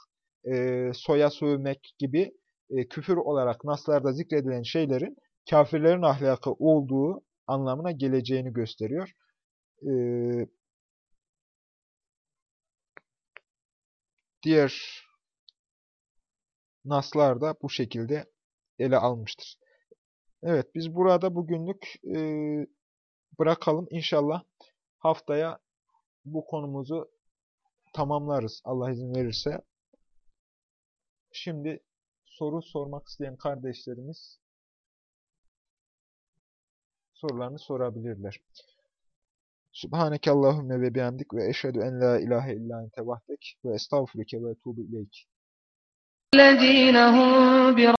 e, soya sövmek gibi e, küfür olarak naslarda zikredilen şeylerin kafirlerin ahlakı olduğu anlamına geleceğini gösteriyor. E, diğer naslar da bu şekilde ele almıştır. Evet, biz burada bugünlük e, bırakalım. İnşallah haftaya bu konumuzu tamamlarız Allah izin verirse. Şimdi soru sormak isteyen kardeşlerimiz sorularını sorabilirler. Subhaneke Allahümme ve bihamdik ve eşhedü en la ilahe illa ente vahdek ve estağfurike ve tuğbu ileyk.